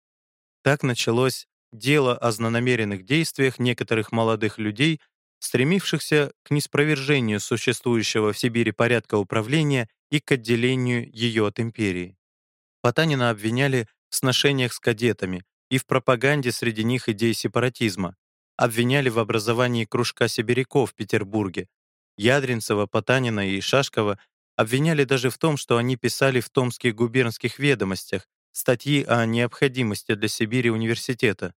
Так началось дело о знанамеренных действиях некоторых молодых людей стремившихся к неспровержению существующего в Сибири порядка управления и к отделению ее от империи. Потанина обвиняли в сношениях с кадетами и в пропаганде среди них идей сепаратизма, обвиняли в образовании кружка сибиряков в Петербурге. Ядринцева, Потанина и Шашкова обвиняли даже в том, что они писали в томских губернских ведомостях статьи о необходимости для Сибири университета.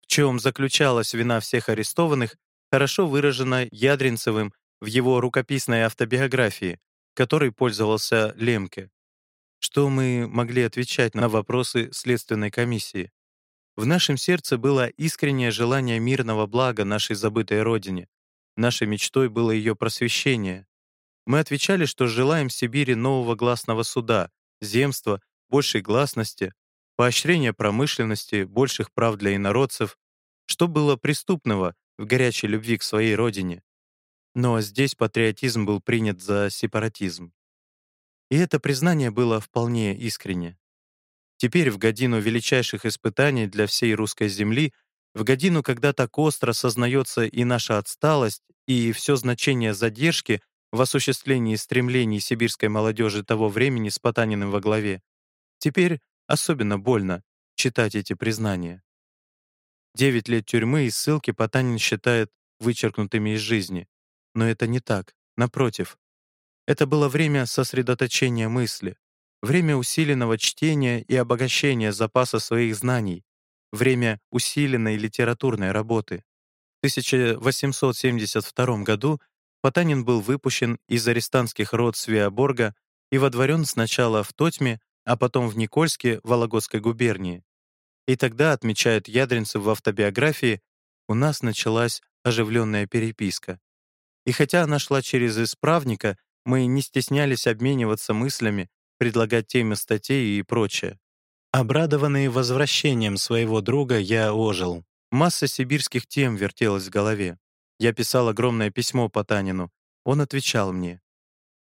В чем заключалась вина всех арестованных, хорошо выражена Ядринцевым в его рукописной автобиографии, которой пользовался Лемке. Что мы могли отвечать на вопросы Следственной комиссии? В нашем сердце было искреннее желание мирного блага нашей забытой Родине. Нашей мечтой было ее просвещение. Мы отвечали, что желаем Сибири нового гласного суда, земства, большей гласности, поощрения промышленности, больших прав для инородцев. Что было преступного в горячей любви к своей родине. Но здесь патриотизм был принят за сепаратизм. И это признание было вполне искренне. Теперь, в годину величайших испытаний для всей русской земли, в годину, когда так остро сознается и наша отсталость, и все значение задержки в осуществлении стремлений сибирской молодежи того времени с Потаниным во главе, теперь особенно больно читать эти признания. Девять лет тюрьмы и ссылки Потанин считает вычеркнутыми из жизни. Но это не так. Напротив. Это было время сосредоточения мысли, время усиленного чтения и обогащения запаса своих знаний, время усиленной литературной работы. В 1872 году Потанин был выпущен из арестантских род Свеоборга и водворен сначала в Тотьме, а потом в Никольске Вологодской губернии. И тогда, отмечает Ядринцев в автобиографии, у нас началась оживленная переписка. И хотя она шла через исправника, Мы не стеснялись обмениваться мыслями, предлагать темы статей и прочее. Обрадованный возвращением своего друга, я ожил. Масса сибирских тем вертелась в голове. Я писал огромное письмо Потанину. Он отвечал мне.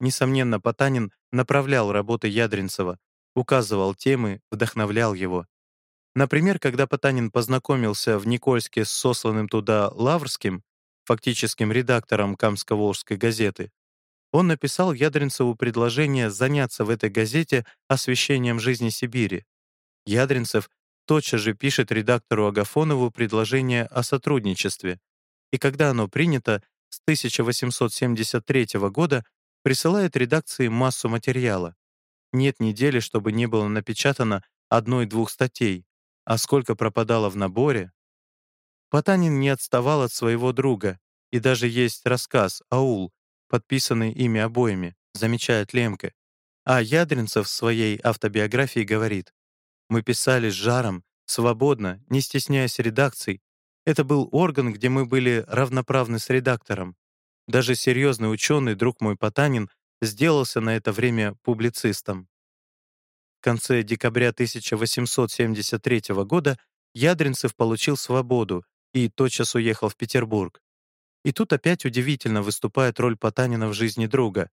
Несомненно, Потанин направлял работы Ядринцева, указывал темы, вдохновлял его. Например, когда Потанин познакомился в Никольске с сосланным туда Лаврским, фактическим редактором Камско-Волжской газеты, он написал Ядринцеву предложение заняться в этой газете освещением жизни Сибири. Ядринцев тотчас же пишет редактору Агафонову предложение о сотрудничестве, и когда оно принято, с 1873 года присылает редакции массу материала. Нет недели, чтобы не было напечатано одной-двух статей, а сколько пропадало в наборе. Потанин не отставал от своего друга, и даже есть рассказ «Аул», подписанный ими обоими, замечает Лемке. А Ядринцев в своей автобиографии говорит, «Мы писали с жаром, свободно, не стесняясь редакций. Это был орган, где мы были равноправны с редактором. Даже серьезный ученый, друг мой Потанин, сделался на это время публицистом. В конце декабря 1873 года Ядринцев получил свободу и тотчас уехал в Петербург. И тут опять удивительно выступает роль Потанина в жизни друга.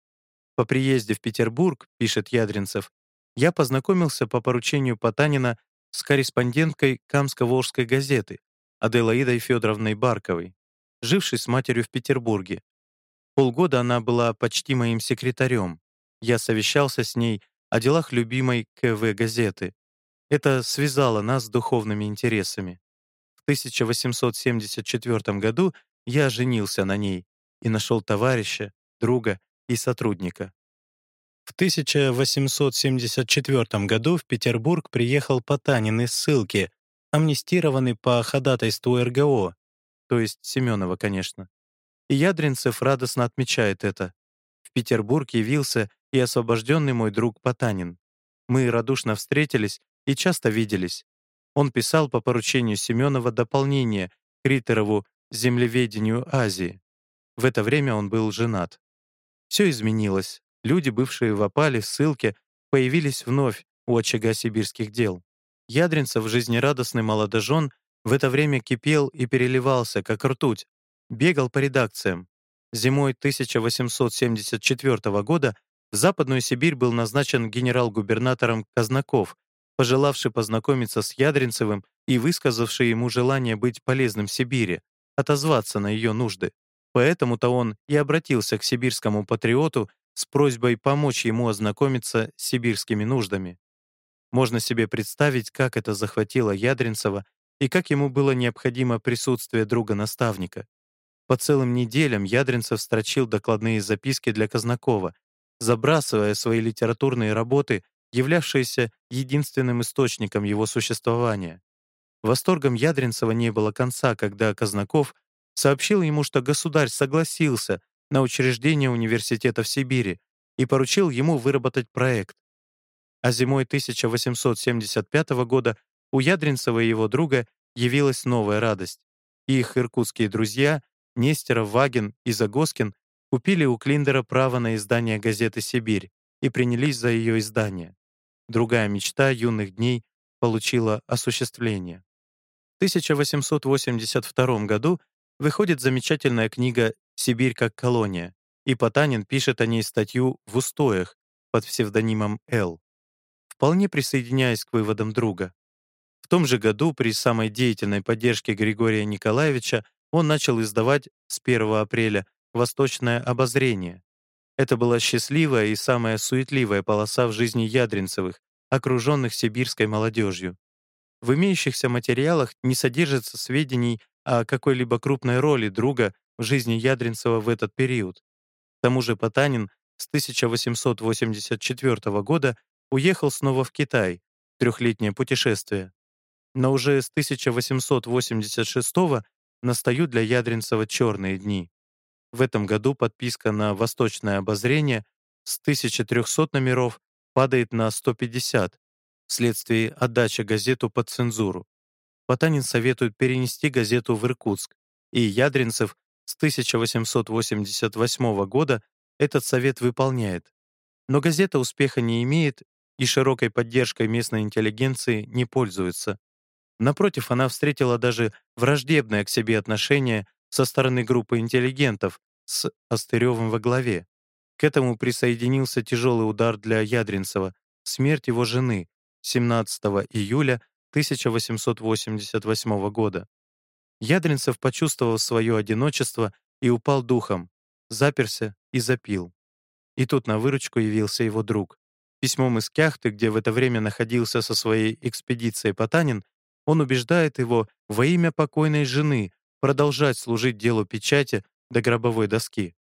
По приезде в Петербург, пишет Ядринцев, я познакомился по поручению Потанина с корреспонденткой Камско-Волжской газеты Аделаидой Федоровной Барковой, жившей с матерью в Петербурге. Полгода она была почти моим секретарем. Я совещался с ней о делах любимой КВ газеты. Это связало нас с духовными интересами. В 1874 году я женился на ней и нашел товарища, друга и сотрудника. В 1874 году в Петербург приехал Потанин из ссылки, амнистированный по ходатайству РГО, то есть Семенова, конечно. И Ядринцев радостно отмечает это. В Петербург явился и освобожденный мой друг Потанин. Мы радушно встретились и часто виделись. Он писал по поручению Семенова дополнение к Риттерову «Землеведению Азии». В это время он был женат. Все изменилось. Люди, бывшие в опале, в ссылке, появились вновь у очага сибирских дел. Ядринцев, жизнерадостный молодожен, в это время кипел и переливался, как ртуть, бегал по редакциям. Зимой 1874 года в Западную Сибирь был назначен генерал-губернатором Казнаков, пожелавший познакомиться с Ядринцевым и высказавший ему желание быть полезным Сибири, отозваться на ее нужды. Поэтому-то он и обратился к сибирскому патриоту с просьбой помочь ему ознакомиться с сибирскими нуждами. Можно себе представить, как это захватило Ядринцева и как ему было необходимо присутствие друга-наставника. По целым неделям Ядринцев строчил докладные записки для Казнакова, забрасывая свои литературные работы, являвшиеся единственным источником его существования. Восторгом Ядринцева не было конца, когда Казнаков сообщил ему, что государь согласился на учреждение университета в Сибири и поручил ему выработать проект. А зимой 1875 года у Ядринцева и его друга явилась новая радость. Их иркутские друзья Нестеров, Вагин и Загоскин купили у Клиндера право на издание газеты «Сибирь» и принялись за ее издание. Другая мечта юных дней получила осуществление. В 1882 году выходит замечательная книга «Сибирь как колония», и Потанин пишет о ней статью «В устоях» под псевдонимом «Л», вполне присоединяясь к выводам друга. В том же году при самой деятельной поддержке Григория Николаевича он начал издавать с 1 апреля «Восточное обозрение». Это была счастливая и самая суетливая полоса в жизни Ядринцевых, окруженных сибирской молодежью. В имеющихся материалах не содержится сведений о какой-либо крупной роли друга в жизни Ядринцева в этот период. К тому же Потанин с 1884 года уехал снова в Китай, трехлетнее путешествие. Но уже с 1886 настают для Ядринцева черные дни. В этом году подписка на «Восточное обозрение» с 1300 номеров падает на 150 вследствие отдачи газету под цензуру. Потанин советует перенести газету в Иркутск, и Ядринцев с 1888 года этот совет выполняет. Но газета успеха не имеет и широкой поддержкой местной интеллигенции не пользуется. Напротив, она встретила даже враждебное к себе отношение со стороны группы интеллигентов с Остыревым во главе. К этому присоединился тяжелый удар для Ядринцева — смерть его жены 17 июля 1888 года. Ядринцев почувствовал свое одиночество и упал духом, заперся и запил. И тут на выручку явился его друг. Письмом из Кяхты, где в это время находился со своей экспедицией Потанин, он убеждает его во имя покойной жены продолжать служить делу печати до гробовой доски.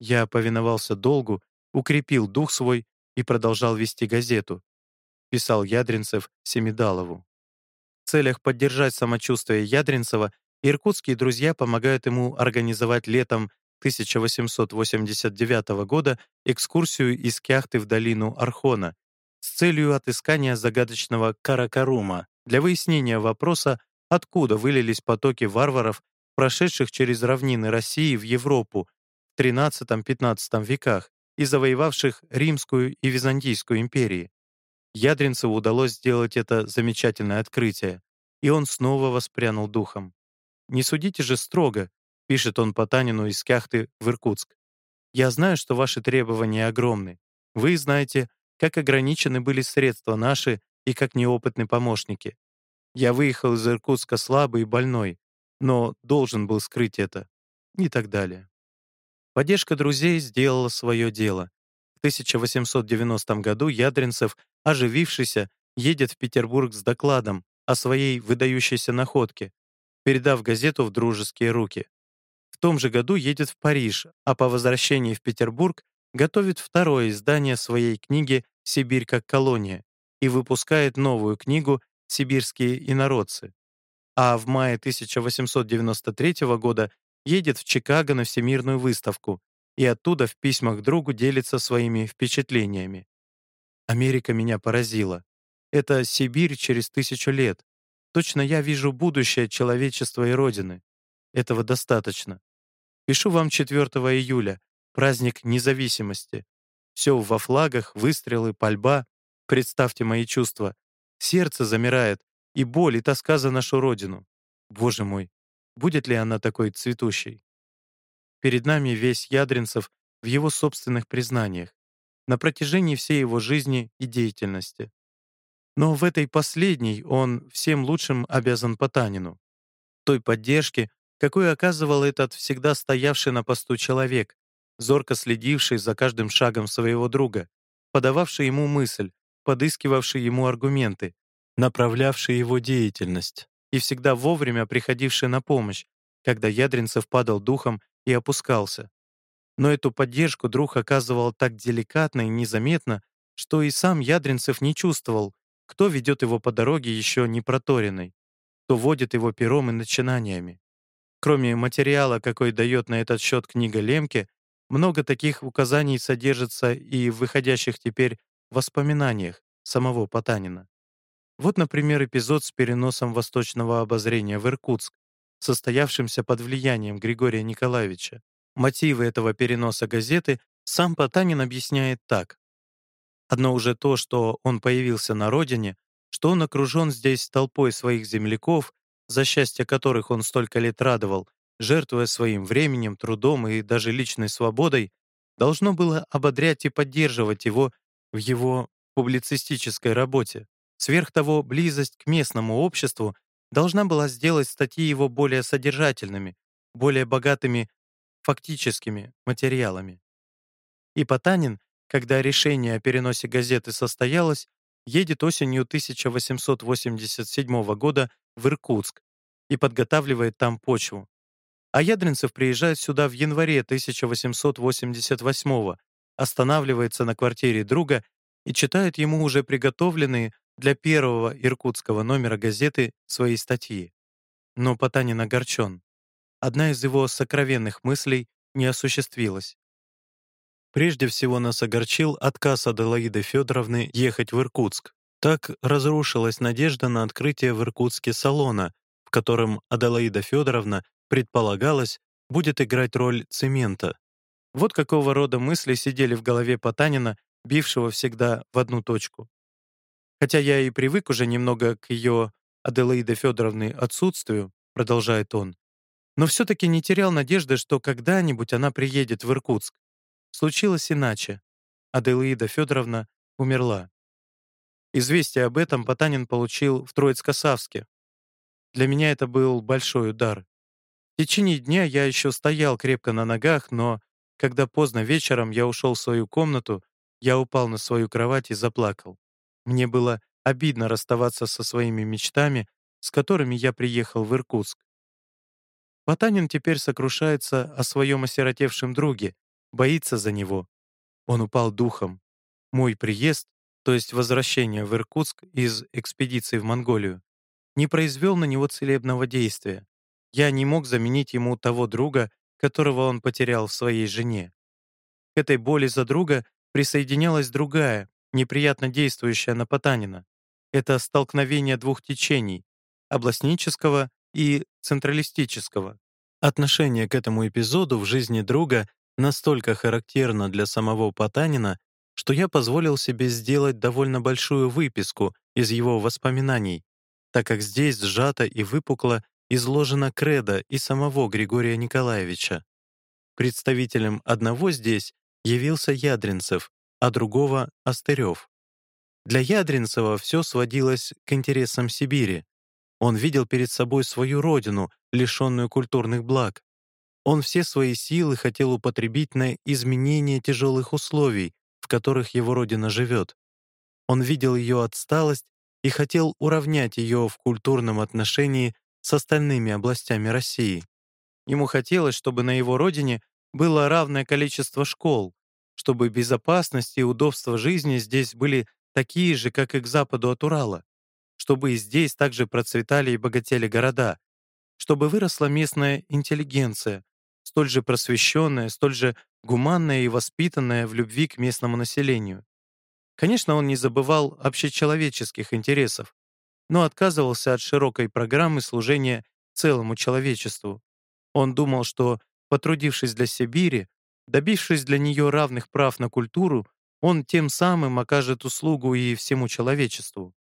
Я повиновался долгу, укрепил дух свой и продолжал вести газету, писал Ядринцев Семидалову. В целях поддержать самочувствие Ядринцева иркутские друзья помогают ему организовать летом 1889 года экскурсию из Кяхты в долину Архона с целью отыскания загадочного Каракарума для выяснения вопроса, откуда вылились потоки варваров, прошедших через равнины России в Европу в XIII-XV веках и завоевавших Римскую и Византийскую империи. Ядринцеву удалось сделать это замечательное открытие, и он снова воспрянул духом. «Не судите же строго», — пишет он Потанину из Кяхты в Иркутск. «Я знаю, что ваши требования огромны. Вы знаете, как ограничены были средства наши и как неопытны помощники. Я выехал из Иркутска слабый и больной, но должен был скрыть это» и так далее. Поддержка друзей сделала свое дело. В 1890 году Ядринцев оживившийся, едет в Петербург с докладом о своей выдающейся находке, передав газету в дружеские руки. В том же году едет в Париж, а по возвращении в Петербург готовит второе издание своей книги «Сибирь как колония» и выпускает новую книгу «Сибирские инородцы». А в мае 1893 года едет в Чикаго на Всемирную выставку и оттуда в письмах другу делится своими впечатлениями. Америка меня поразила. Это Сибирь через тысячу лет. Точно я вижу будущее человечества и Родины. Этого достаточно. Пишу вам 4 июля, праздник независимости. Все во флагах, выстрелы, пальба. Представьте мои чувства. Сердце замирает, и боль, и тоска за нашу Родину. Боже мой, будет ли она такой цветущей? Перед нами весь Ядринцев в его собственных признаниях на протяжении всей его жизни и деятельности. Но в этой последней он всем лучшим обязан Потанину. Той поддержке, какую оказывал этот всегда стоявший на посту человек, зорко следивший за каждым шагом своего друга, подававший ему мысль, подыскивавший ему аргументы, направлявший его деятельность и всегда вовремя приходивший на помощь, когда Ядринцев падал духом и опускался, но эту поддержку друг оказывал так деликатно и незаметно, что и сам Ядринцев не чувствовал, кто ведет его по дороге еще не проторенной, кто водит его пером и начинаниями. Кроме материала, какой дает на этот счет книга Лемке, много таких указаний содержится и в выходящих теперь воспоминаниях самого Потанина. Вот, например, эпизод с переносом восточного обозрения в Иркутск, состоявшимся под влиянием Григория Николаевича. Мотивы этого переноса газеты сам Потанин объясняет так. Одно уже то, что он появился на родине, что он окружен здесь толпой своих земляков, за счастье которых он столько лет радовал, жертвуя своим временем, трудом и даже личной свободой, должно было ободрять и поддерживать его в его публицистической работе. Сверх того, близость к местному обществу должна была сделать статьи его более содержательными, более богатыми фактическими материалами. И Потанин, когда решение о переносе газеты состоялось, едет осенью 1887 года в Иркутск и подготавливает там почву. А Ядринцев приезжает сюда в январе 1888 останавливается на квартире друга и читает ему уже приготовленные для первого иркутского номера газеты свои статьи. Но Потанин огорчен одна из его сокровенных мыслей не осуществилась. Прежде всего нас огорчил отказ Аделаиды Федоровны ехать в Иркутск. Так разрушилась надежда на открытие в Иркутске салона, в котором Аделаида Федоровна, предполагалось, будет играть роль цемента. Вот какого рода мысли сидели в голове Потанина, бившего всегда в одну точку. Хотя я и привык уже немного к ее Аделаиды Федоровны отсутствию, продолжает он, но все-таки не терял надежды, что когда-нибудь она приедет в Иркутск. Случилось иначе. Аделаида Федоровна умерла. Известие об этом Потанин получил в Троицко-Савске. Для меня это был большой удар. В течение дня я еще стоял крепко на ногах, но когда поздно вечером я ушел в свою комнату, я упал на свою кровать и заплакал. Мне было обидно расставаться со своими мечтами, с которыми я приехал в Иркутск. Потанин теперь сокрушается о своем осиротевшем друге, боится за него. Он упал духом. Мой приезд, то есть возвращение в Иркутск из экспедиции в Монголию, не произвел на него целебного действия. Я не мог заменить ему того друга, которого он потерял в своей жене. К этой боли за друга присоединялась другая, неприятно действующая на Потанина. Это столкновение двух течений — областнического и централистического. Отношение к этому эпизоду в жизни друга настолько характерно для самого Потанина, что я позволил себе сделать довольно большую выписку из его воспоминаний, так как здесь сжато и выпукло изложена кредо и самого Григория Николаевича. Представителем одного здесь явился Ядринцев, а другого — Остырев. Для Ядринцева все сводилось к интересам Сибири. Он видел перед собой свою родину, лишенную культурных благ. Он все свои силы хотел употребить на изменение тяжелых условий, в которых его родина живет. Он видел ее отсталость и хотел уравнять ее в культурном отношении с остальными областями России. Ему хотелось, чтобы на его родине было равное количество школ, чтобы безопасность и удобство жизни здесь были такие же, как и к западу от Урала, чтобы и здесь также процветали и богатели города, чтобы выросла местная интеллигенция, столь же просвещенная, столь же гуманная и воспитанная в любви к местному населению. Конечно, он не забывал общечеловеческих интересов, но отказывался от широкой программы служения целому человечеству. Он думал, что, потрудившись для Сибири, добившись для нее равных прав на культуру, он тем самым окажет услугу и всему человечеству.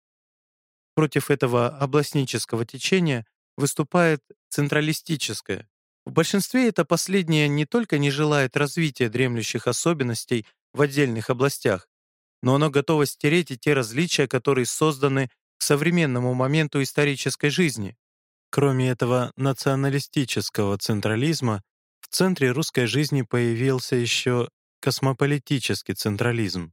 Против этого областнического течения выступает централистическое. В большинстве это последнее не только не желает развития дремлющих особенностей в отдельных областях, но оно готово стереть и те различия, которые созданы к современному моменту исторической жизни. Кроме этого националистического централизма, в центре русской жизни появился еще космополитический централизм.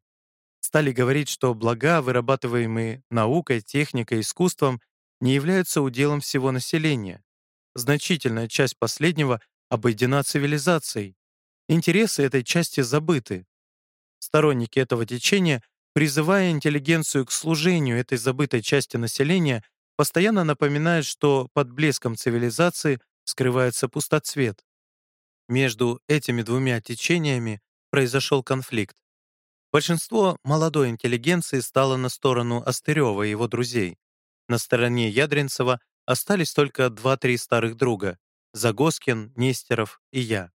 Стали говорить, что блага, вырабатываемые наукой, техникой, искусством, не являются уделом всего населения. Значительная часть последнего обойдена цивилизацией. Интересы этой части забыты. Сторонники этого течения призывая интеллигенцию к служению этой забытой части населения, постоянно напоминает, что под блеском цивилизации скрывается пустоцвет. Между этими двумя течениями произошел конфликт. Большинство молодой интеллигенции стало на сторону Остырева и его друзей. На стороне Ядринцева остались только два-три старых друга — Загоскин, Нестеров и я.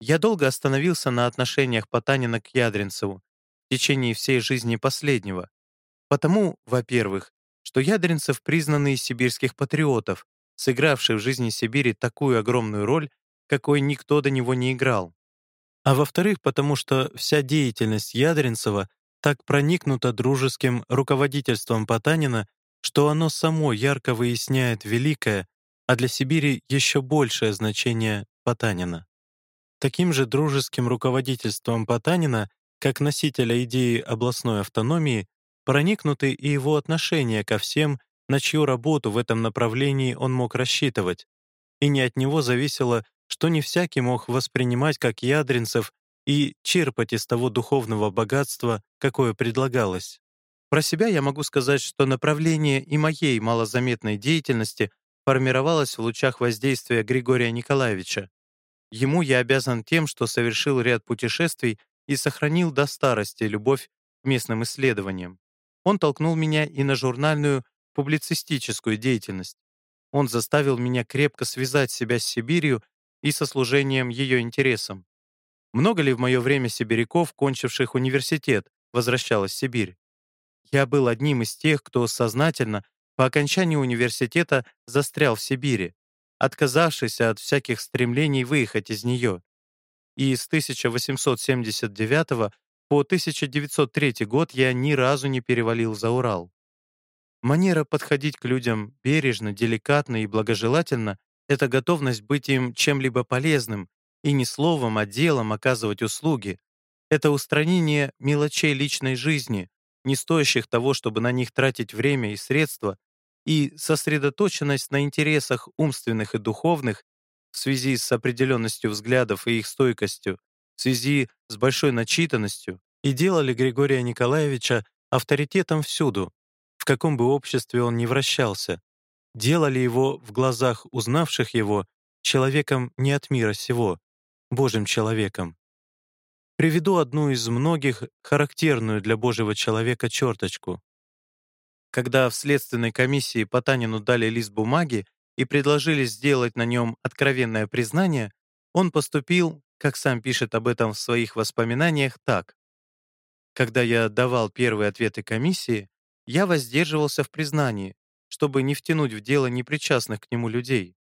Я долго остановился на отношениях Потанина к Ядринцеву, в течение всей жизни последнего. Потому, во-первых, что Ядринцев признанный из сибирских патриотов, сыгравший в жизни Сибири такую огромную роль, какой никто до него не играл. А во-вторых, потому что вся деятельность Ядринцева так проникнута дружеским руководительством Потанина, что оно само ярко выясняет великое, а для Сибири еще большее значение Потанина. Таким же дружеским руководительством Потанина как носителя идеи областной автономии, проникнуты и его отношения ко всем, на чью работу в этом направлении он мог рассчитывать. И не от него зависело, что не всякий мог воспринимать как ядринцев и черпать из того духовного богатства, какое предлагалось. Про себя я могу сказать, что направление и моей малозаметной деятельности формировалось в лучах воздействия Григория Николаевича. Ему я обязан тем, что совершил ряд путешествий и сохранил до старости любовь к местным исследованиям. Он толкнул меня и на журнальную публицистическую деятельность. Он заставил меня крепко связать себя с Сибирью и со служением ее интересам. Много ли в мое время сибиряков, кончивших университет, возвращалось в Сибирь? Я был одним из тех, кто сознательно по окончании университета застрял в Сибири, отказавшись от всяких стремлений выехать из нее. И с 1879 по 1903 год я ни разу не перевалил за Урал. Манера подходить к людям бережно, деликатно и благожелательно — это готовность быть им чем-либо полезным и не словом, а делом оказывать услуги. Это устранение мелочей личной жизни, не стоящих того, чтобы на них тратить время и средства, и сосредоточенность на интересах умственных и духовных в связи с определенностью взглядов и их стойкостью, в связи с большой начитанностью, и делали Григория Николаевича авторитетом всюду, в каком бы обществе он ни вращался, делали его в глазах узнавших его человеком не от мира сего, Божьим человеком. Приведу одну из многих, характерную для Божьего человека черточку. Когда в следственной комиссии Потанину дали лист бумаги и предложили сделать на нем откровенное признание, он поступил, как сам пишет об этом в своих воспоминаниях, так. Когда я давал первые ответы комиссии, я воздерживался в признании, чтобы не втянуть в дело непричастных к нему людей.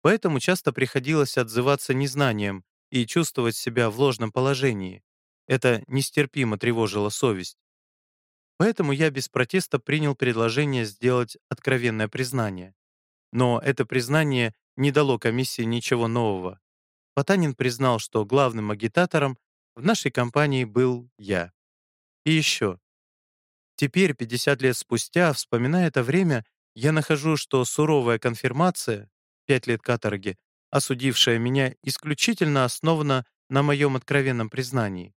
Поэтому часто приходилось отзываться незнанием и чувствовать себя в ложном положении. Это нестерпимо тревожило совесть. Поэтому я без протеста принял предложение сделать откровенное признание. Но это признание не дало комиссии ничего нового. Потанин признал, что главным агитатором в нашей компании был я. И еще. Теперь, 50 лет спустя, вспоминая это время, я нахожу, что суровая конфирмация, 5 лет каторги, осудившая меня, исключительно основана на моем откровенном признании.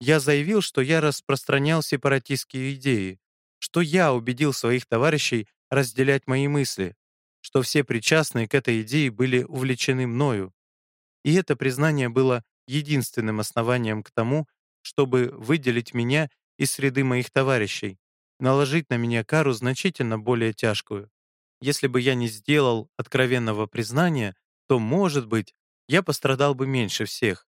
Я заявил, что я распространял сепаратистские идеи, что я убедил своих товарищей разделять мои мысли, что все причастные к этой идее были увлечены мною. И это признание было единственным основанием к тому, чтобы выделить меня из среды моих товарищей, наложить на меня кару значительно более тяжкую. Если бы я не сделал откровенного признания, то, может быть, я пострадал бы меньше всех.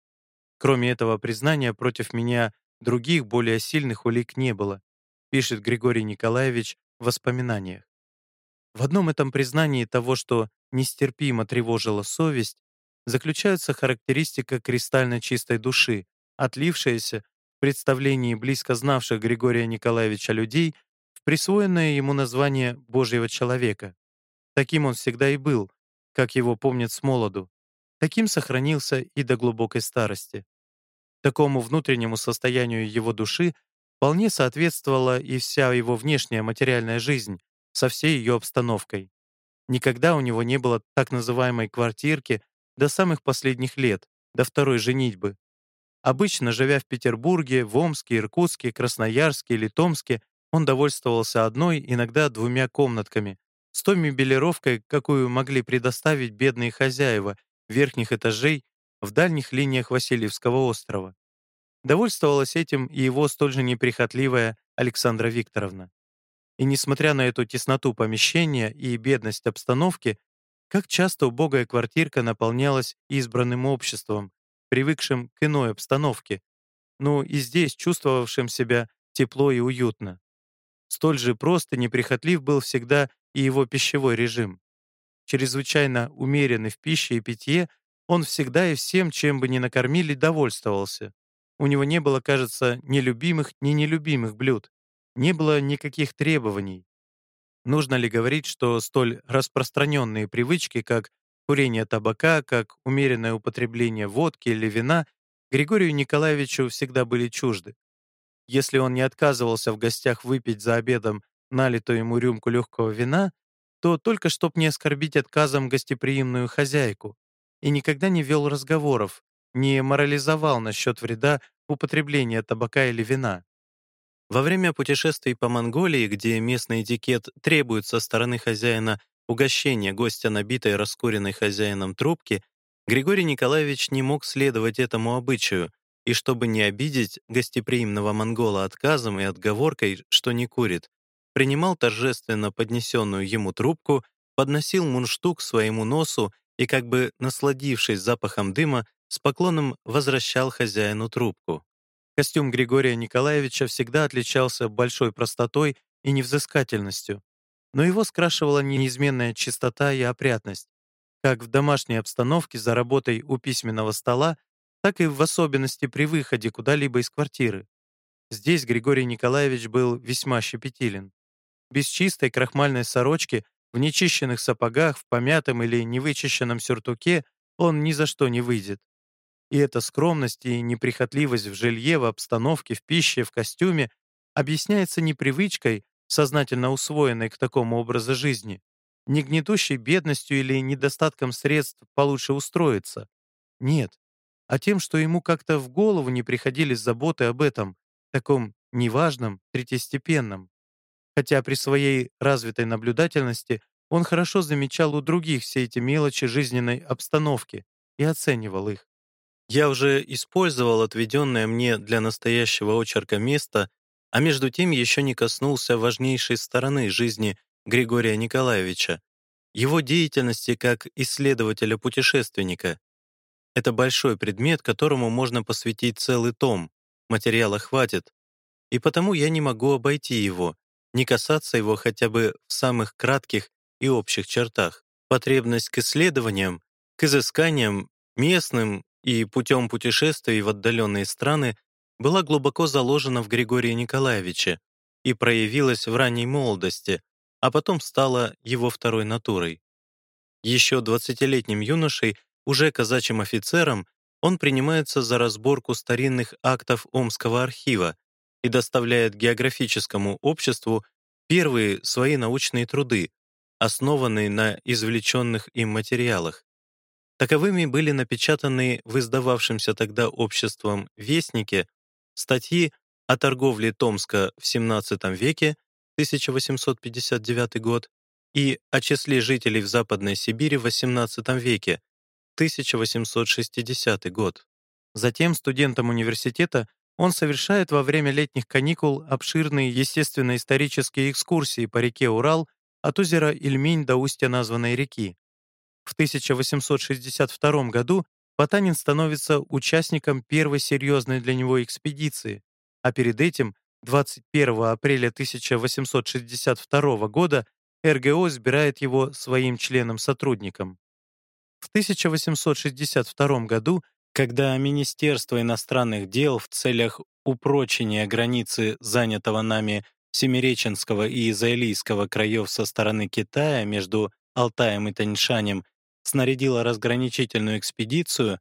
Кроме этого признания против меня других более сильных улик не было, пишет Григорий Николаевич в воспоминаниях. В одном этом признании того, что нестерпимо тревожила совесть, заключается характеристика кристально чистой души, отлившаяся представлении близко знавших Григория Николаевича людей в присвоенное ему название Божьего человека. Таким он всегда и был, как его помнят с молоду. Таким сохранился и до глубокой старости. Такому внутреннему состоянию его души вполне соответствовала и вся его внешняя материальная жизнь со всей ее обстановкой. Никогда у него не было так называемой квартирки до самых последних лет, до второй женитьбы. Обычно, живя в Петербурге, в Омске, Иркутске, Красноярске или Томске, он довольствовался одной, иногда двумя комнатками, с той мебелировкой, какую могли предоставить бедные хозяева верхних этажей в дальних линиях Васильевского острова. Довольствовалась этим и его столь же неприхотливая Александра Викторовна. И несмотря на эту тесноту помещения и бедность обстановки, как часто убогая квартирка наполнялась избранным обществом, привыкшим к иной обстановке, но и здесь чувствовавшим себя тепло и уютно. Столь же прост и неприхотлив был всегда и его пищевой режим. Чрезвычайно умеренный в пище и питье, он всегда и всем, чем бы ни накормили, довольствовался. У него не было, кажется, ни любимых, ни нелюбимых блюд. Не было никаких требований. Нужно ли говорить, что столь распространенные привычки, как курение табака, как умеренное употребление водки или вина, Григорию Николаевичу всегда были чужды. Если он не отказывался в гостях выпить за обедом налитую ему рюмку легкого вина, то только чтоб не оскорбить отказом гостеприимную хозяйку, и никогда не вел разговоров, не морализовал насчет вреда употребления табака или вина. Во время путешествий по Монголии, где местный этикет требует со стороны хозяина угощения гостя набитой раскуренной хозяином трубки, Григорий Николаевич не мог следовать этому обычаю, и чтобы не обидеть гостеприимного монгола отказом и отговоркой, что не курит, принимал торжественно поднесенную ему трубку, подносил мундштук своему носу и, как бы насладившись запахом дыма, с поклоном возвращал хозяину трубку. Костюм Григория Николаевича всегда отличался большой простотой и невзыскательностью, но его скрашивала неизменная чистота и опрятность. Как в домашней обстановке за работой у письменного стола, так и в особенности при выходе куда-либо из квартиры. Здесь Григорий Николаевич был весьма щепетилен. Без чистой крахмальной сорочки, в нечищенных сапогах, в помятом или невычищенном сюртуке он ни за что не выйдет. И эта скромность и неприхотливость в жилье, в обстановке, в пище, в костюме объясняется не привычкой, сознательно усвоенной к такому образу жизни, не гнетущей бедностью или недостатком средств получше устроиться. Нет, а тем, что ему как-то в голову не приходили заботы об этом, таком неважном, третьестепенном. Хотя при своей развитой наблюдательности он хорошо замечал у других все эти мелочи жизненной обстановки и оценивал их. Я уже использовал отведенное мне для настоящего очерка место, а между тем еще не коснулся важнейшей стороны жизни Григория Николаевича, его деятельности как исследователя-путешественника. Это большой предмет, которому можно посвятить целый том, материала хватит, и потому я не могу обойти его, не касаться его хотя бы в самых кратких и общих чертах. Потребность к исследованиям, к изысканиям местным и путем путешествий в отдаленные страны была глубоко заложена в Григории Николаевиче и проявилась в ранней молодости, а потом стала его второй натурой. Еще 20-летним юношей, уже казачьим офицером, он принимается за разборку старинных актов Омского архива и доставляет географическому обществу первые свои научные труды, основанные на извлеченных им материалах. Таковыми были напечатаны в издававшемся тогда обществом «Вестнике» статьи о торговле Томска в XVII веке, 1859 год, и о числе жителей в Западной Сибири в XVIII веке, 1860 год. Затем студентом университета он совершает во время летних каникул обширные естественно-исторические экскурсии по реке Урал от озера Ильмень до устья названной реки. В 1862 году Потанин становится участником первой серьезной для него экспедиции, а перед этим, 21 апреля 1862 года, РГО избирает его своим членом-сотрудником. В 1862 году, когда Министерство иностранных дел в целях упрочения границы занятого нами Семиреченского и Израилийского краев со стороны Китая между Алтаем и Таньшанем снарядило разграничительную экспедицию,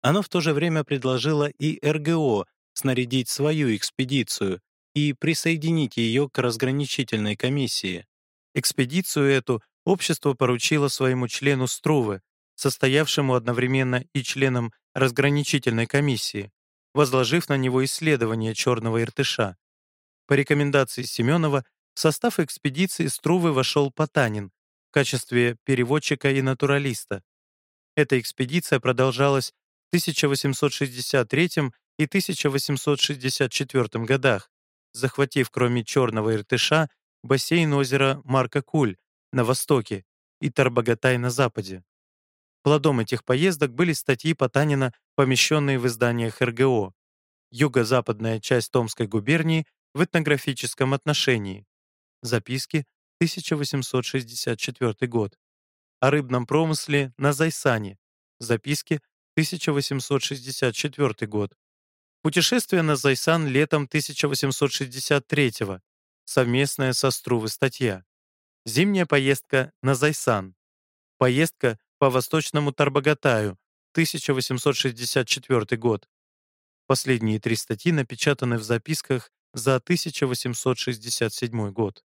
оно в то же время предложило и РГО снарядить свою экспедицию и присоединить ее к разграничительной комиссии. Экспедицию эту общество поручило своему члену Струве, состоявшему одновременно и членом разграничительной комиссии, возложив на него исследование черного иртыша. По рекомендации Семенова в состав экспедиции Струвы вошел Потанин, в качестве переводчика и натуралиста. Эта экспедиция продолжалась в 1863 и 1864 годах, захватив кроме Черного Иртыша бассейн озера Марка-Куль на востоке и Тарбагатай на западе. Плодом этих поездок были статьи Потанина, помещенные в изданиях РГО, юго-западная часть Томской губернии в этнографическом отношении, записки 1864 год. О рыбном промысле на Зайсане. Записки, 1864 год. Путешествие на Зайсан летом 1863 -го. Совместная со Струвы статья. Зимняя поездка на Зайсан. Поездка по Восточному Тарбагатаю, 1864 год. Последние три статьи напечатаны в записках за 1867 год.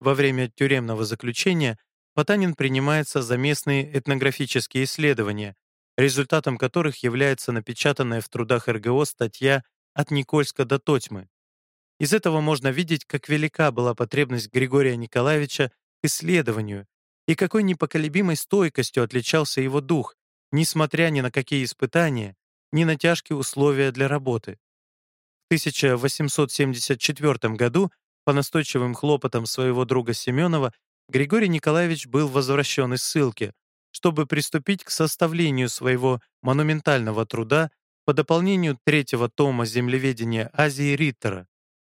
Во время тюремного заключения Потанин принимается за местные этнографические исследования, результатом которых является напечатанная в трудах РГО статья «От Никольска до Тотьмы». Из этого можно видеть, как велика была потребность Григория Николаевича к исследованию и какой непоколебимой стойкостью отличался его дух, несмотря ни на какие испытания, ни на тяжкие условия для работы. В 1874 году по настойчивым хлопотам своего друга Семенова Григорий Николаевич был возвращен из ссылки, чтобы приступить к составлению своего монументального труда по дополнению третьего тома землеведения Азии Риттера,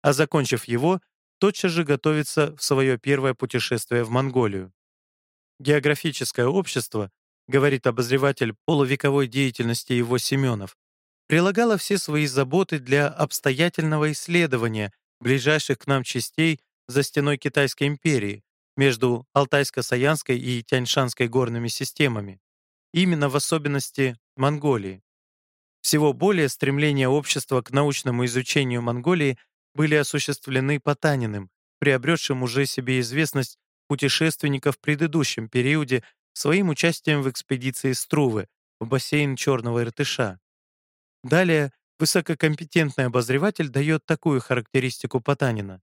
а закончив его, тотчас же готовится в свое первое путешествие в Монголию. Географическое общество, говорит обозреватель полувековой деятельности его Семенов, прилагало все свои заботы для обстоятельного исследования ближайших к нам частей за стеной Китайской империи между Алтайско-Саянской и Тяньшанской горными системами, именно в особенности Монголии. Всего более стремления общества к научному изучению Монголии были осуществлены Потаниным, приобретшим уже себе известность путешественников в предыдущем периоде своим участием в экспедиции Струвы в бассейн Черного Иртыша. Далее высококомпетентный обозреватель дает такую характеристику Потанина.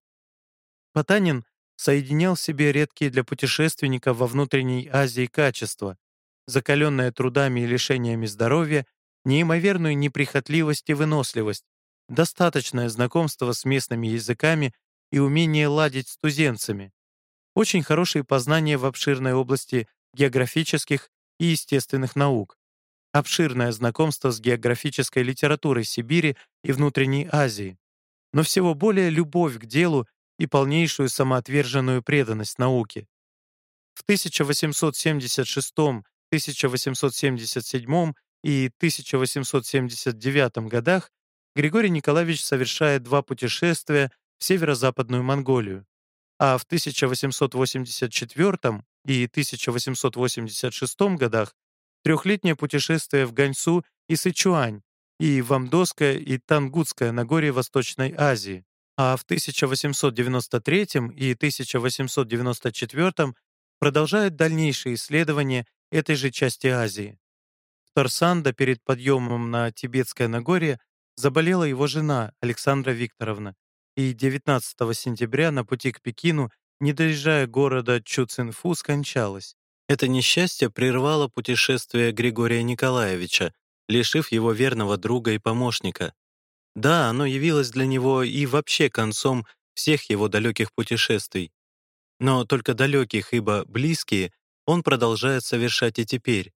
Потанин соединял в себе редкие для путешественников во внутренней Азии качества, закаленное трудами и лишениями здоровья, неимоверную неприхотливость и выносливость, достаточное знакомство с местными языками и умение ладить с туземцами, очень хорошие познания в обширной области географических и естественных наук, обширное знакомство с географической литературой Сибири и Внутренней Азии, но всего более любовь к делу и полнейшую самоотверженную преданность науке. В 1876, 1877 и 1879 годах Григорий Николаевич совершает два путешествия в северо-западную Монголию, а в 1884 и 1886 годах трехлетнее путешествие в Ганьсу и Сычуань и в Амдосское и Тангутское Нагорье Восточной Азии, а в 1893 и 1894 продолжает дальнейшие исследования этой же части Азии. В Торсанда перед подъемом на Тибетское Нагорье заболела его жена Александра Викторовна, и 19 сентября на пути к Пекину, не доезжая города Чуцинфу, скончалась. Это несчастье прервало путешествие Григория Николаевича, лишив его верного друга и помощника. Да, оно явилось для него и вообще концом всех его далеких путешествий. Но только далеких, ибо близкие, он продолжает совершать и теперь.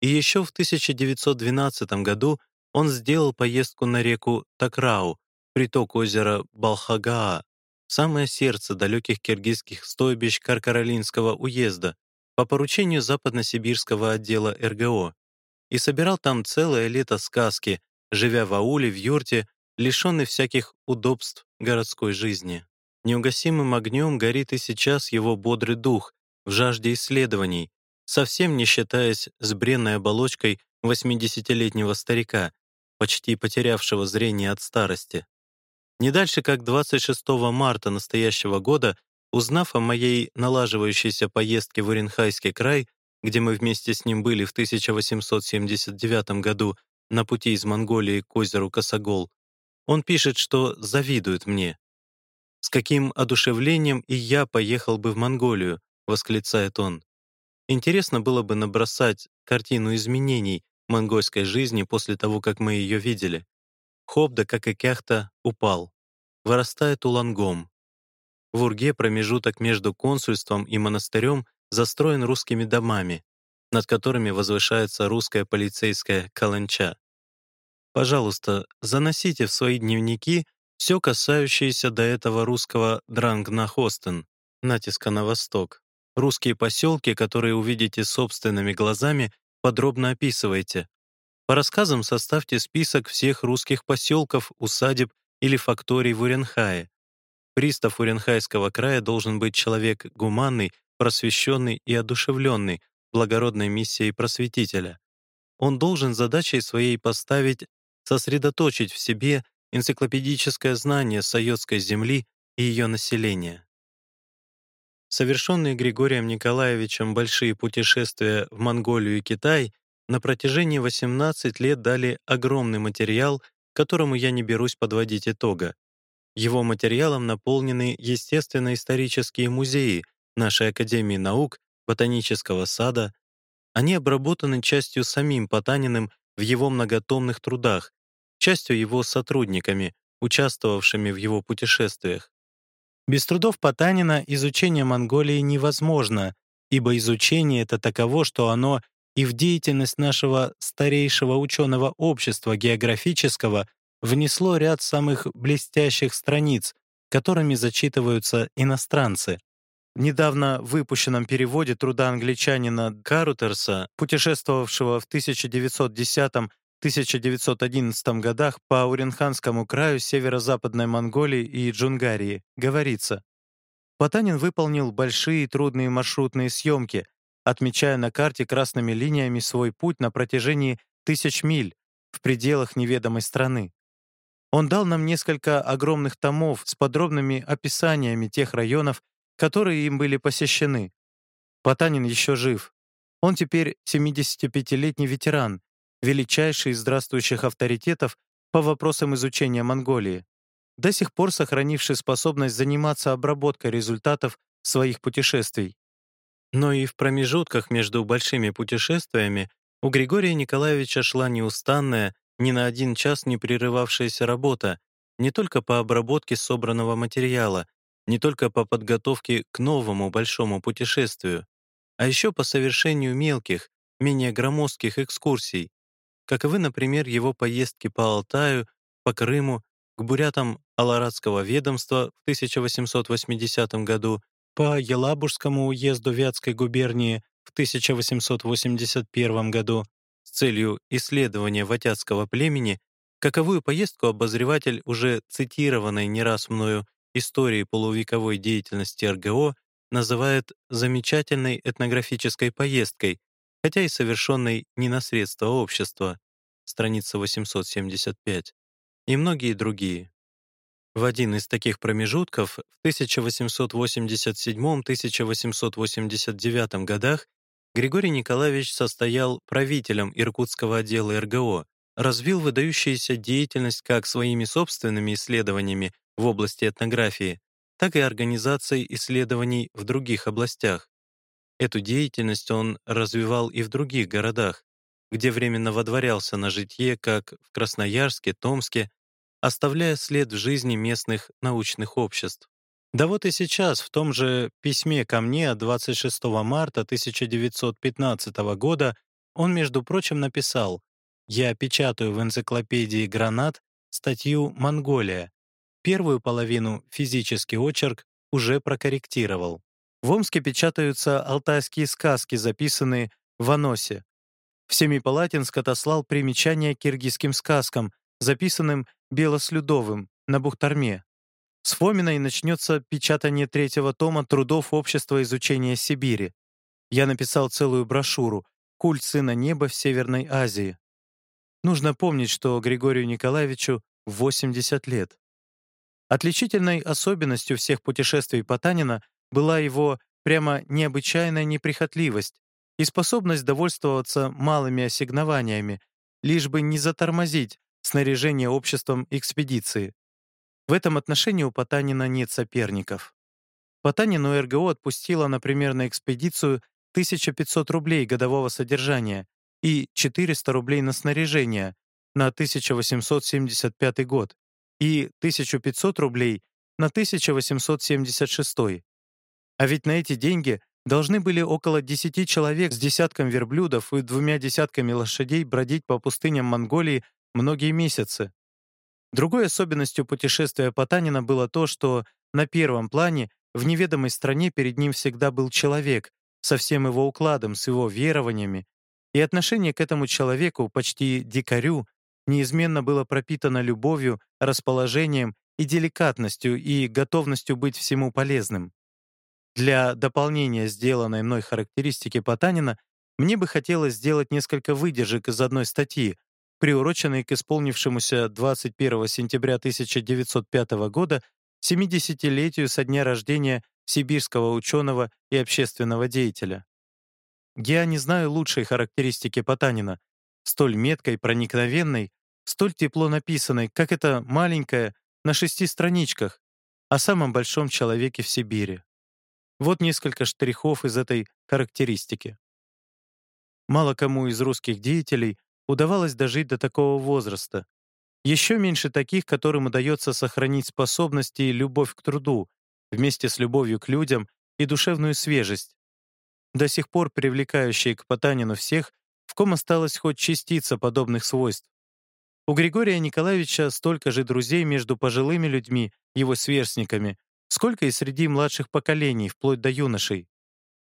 И еще в 1912 году он сделал поездку на реку Такрау, приток озера Балхагаа, самое сердце далеких киргизских стойбищ Каркаролинского уезда, по поручению западносибирского отдела РГО, и собирал там целое лето сказки, живя в ауле, в юрте, лишенный всяких удобств городской жизни. Неугасимым огнем горит и сейчас его бодрый дух в жажде исследований, совсем не считаясь с бренной оболочкой 80-летнего старика, почти потерявшего зрение от старости. Не дальше, как 26 марта настоящего года, узнав о моей налаживающейся поездке в Уренхайский край, где мы вместе с ним были в 1879 году на пути из Монголии к озеру Косогол, он пишет, что завидует мне. «С каким одушевлением и я поехал бы в Монголию», — восклицает он. Интересно было бы набросать картину изменений монгольской жизни после того, как мы ее видели. Хобда, как и кяхта, упал. Вырастает улангом. В Урге промежуток между консульством и монастырем застроен русскими домами, над которыми возвышается русская полицейская каланча. Пожалуйста, заносите в свои дневники все касающееся до этого русского Дрангнахостен, натиска на восток. Русские поселки, которые увидите собственными глазами, подробно описывайте. По рассказам составьте список всех русских поселков, усадеб или факторий в Уренхае. Пристав Уренхайского края должен быть человек гуманный, просвещенный и одушевленный благородной миссией просветителя. Он должен задачей своей поставить сосредоточить в себе энциклопедическое знание Советской земли и ее населения. Совершенные Григорием Николаевичем большие путешествия в Монголию и Китай на протяжении 18 лет дали огромный материал, которому я не берусь подводить итога. Его материалом наполнены естественно-исторические музеи нашей Академии наук, Ботанического сада. Они обработаны частью самим Потаниным в его многотомных трудах, частью его сотрудниками, участвовавшими в его путешествиях. Без трудов Потанина изучение Монголии невозможно, ибо изучение это таково, что оно и в деятельность нашего старейшего ученого общества географического внесло ряд самых блестящих страниц, которыми зачитываются иностранцы. В недавно выпущенном переводе труда англичанина Карутерса, путешествовавшего в 1910-1911 годах по Уренханскому краю северо-западной Монголии и Джунгарии, говорится, Потанин выполнил большие трудные маршрутные съемки, отмечая на карте красными линиями свой путь на протяжении тысяч миль в пределах неведомой страны. Он дал нам несколько огромных томов с подробными описаниями тех районов, которые им были посещены. Потанин еще жив. Он теперь 75-летний ветеран, величайший из здравствующих авторитетов по вопросам изучения Монголии, до сих пор сохранивший способность заниматься обработкой результатов своих путешествий. Но и в промежутках между большими путешествиями у Григория Николаевича шла неустанная, ни на один час не прерывавшаяся работа не только по обработке собранного материала, не только по подготовке к новому большому путешествию, а еще по совершению мелких, менее громоздких экскурсий, каковы, например, его поездки по Алтаю, по Крыму, к бурятам Аларадского ведомства в 1880 году, по Елабужскому уезду Вятской губернии в 1881 году с целью исследования ватятского племени, каковую поездку обозреватель уже цитированной не раз мною истории полувековой деятельности РГО называет замечательной этнографической поездкой, хотя и совершенной не на средства общества, страница 875, и многие другие. В один из таких промежутков в 1887-1889 годах Григорий Николаевич состоял правителем Иркутского отдела РГО, развил выдающуюся деятельность как своими собственными исследованиями в области этнографии, так и организацией исследований в других областях. Эту деятельность он развивал и в других городах, где временно водворялся на житье как в Красноярске, Томске, оставляя след в жизни местных научных обществ. Да вот и сейчас, в том же письме ко мне от 26 марта 1915 года, он, между прочим, написал «Я печатаю в энциклопедии «Гранат» статью «Монголия». Первую половину физический очерк уже прокорректировал. В Омске печатаются алтайские сказки, записанные в Аносе. В Семипалатинск отослал примечания киргизским сказкам, записанным Белослюдовым на Бухтарме. С Фоминой начнется печатание третьего тома трудов Общества изучения Сибири. Я написал целую брошюру «Культ Сына Неба в Северной Азии». Нужно помнить, что Григорию Николаевичу 80 лет. Отличительной особенностью всех путешествий Потанина была его прямо необычайная неприхотливость и способность довольствоваться малыми ассигнованиями, лишь бы не затормозить снаряжение обществом экспедиции. В этом отношении у Потанина нет соперников. Потанину РГО отпустила, например, на экспедицию 1500 рублей годового содержания и 400 рублей на снаряжение на 1875 год и 1500 рублей на 1876. А ведь на эти деньги должны были около 10 человек с десятком верблюдов и двумя десятками лошадей бродить по пустыням Монголии многие месяцы. Другой особенностью путешествия Потанина было то, что на первом плане в неведомой стране перед ним всегда был человек со всем его укладом, с его верованиями, и отношение к этому человеку, почти дикарю, неизменно было пропитано любовью, расположением и деликатностью и готовностью быть всему полезным. Для дополнения сделанной мной характеристики Потанина мне бы хотелось сделать несколько выдержек из одной статьи, приуроченный к исполнившемуся 21 сентября 1905 года 70-летию со дня рождения сибирского ученого и общественного деятеля. Я не знаю лучшей характеристики Потанина, столь меткой, проникновенной, столь тепло написанной, как эта маленькая на шести страничках о самом большом человеке в Сибири. Вот несколько штрихов из этой характеристики. Мало кому из русских деятелей удавалось дожить до такого возраста. Еще меньше таких, которым удается сохранить способности и любовь к труду, вместе с любовью к людям и душевную свежесть. до сих пор привлекающие к Потанину всех, в ком осталась хоть частица подобных свойств. У Григория Николаевича столько же друзей между пожилыми людьми, его сверстниками, сколько и среди младших поколений, вплоть до юношей.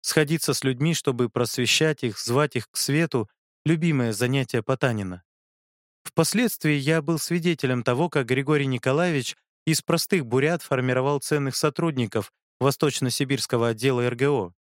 Сходиться с людьми, чтобы просвещать их, звать их к свету — любимое занятие Потанина. Впоследствии я был свидетелем того, как Григорий Николаевич из простых бурят формировал ценных сотрудников Восточно-Сибирского отдела РГО.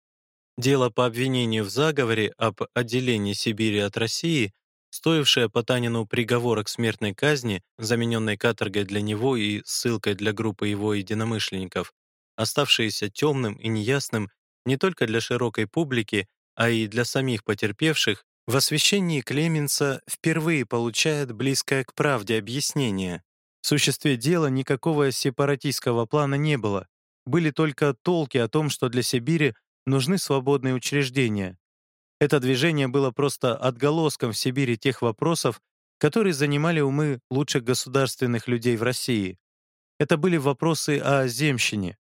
Дело по обвинению в заговоре об отделении Сибири от России, стоившее Потанину приговора к смертной казни, замененной каторгой для него и ссылкой для группы его единомышленников, оставшееся темным и неясным не только для широкой публики, а и для самих потерпевших, в освящении Клеменса впервые получает близкое к правде объяснение. В существе дела никакого сепаратистского плана не было. Были только толки о том, что для Сибири нужны свободные учреждения. Это движение было просто отголоском в Сибири тех вопросов, которые занимали умы лучших государственных людей в России. Это были вопросы о земщине.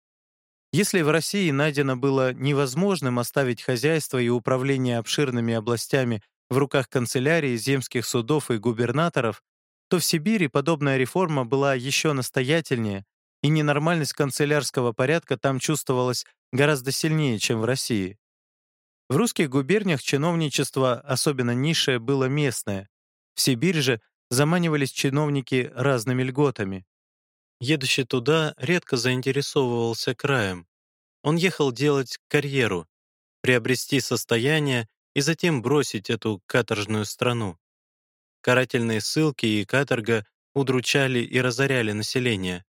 Если в России найдено было невозможным оставить хозяйство и управление обширными областями в руках канцелярии, земских судов и губернаторов, то в Сибири подобная реформа была еще настоятельнее, и ненормальность канцелярского порядка там чувствовалась гораздо сильнее, чем в России. В русских губерниях чиновничество, особенно низшее, было местное. В Сибирь же заманивались чиновники разными льготами. Едущий туда редко заинтересовывался краем. Он ехал делать карьеру, приобрести состояние и затем бросить эту каторжную страну. Карательные ссылки и каторга удручали и разоряли население.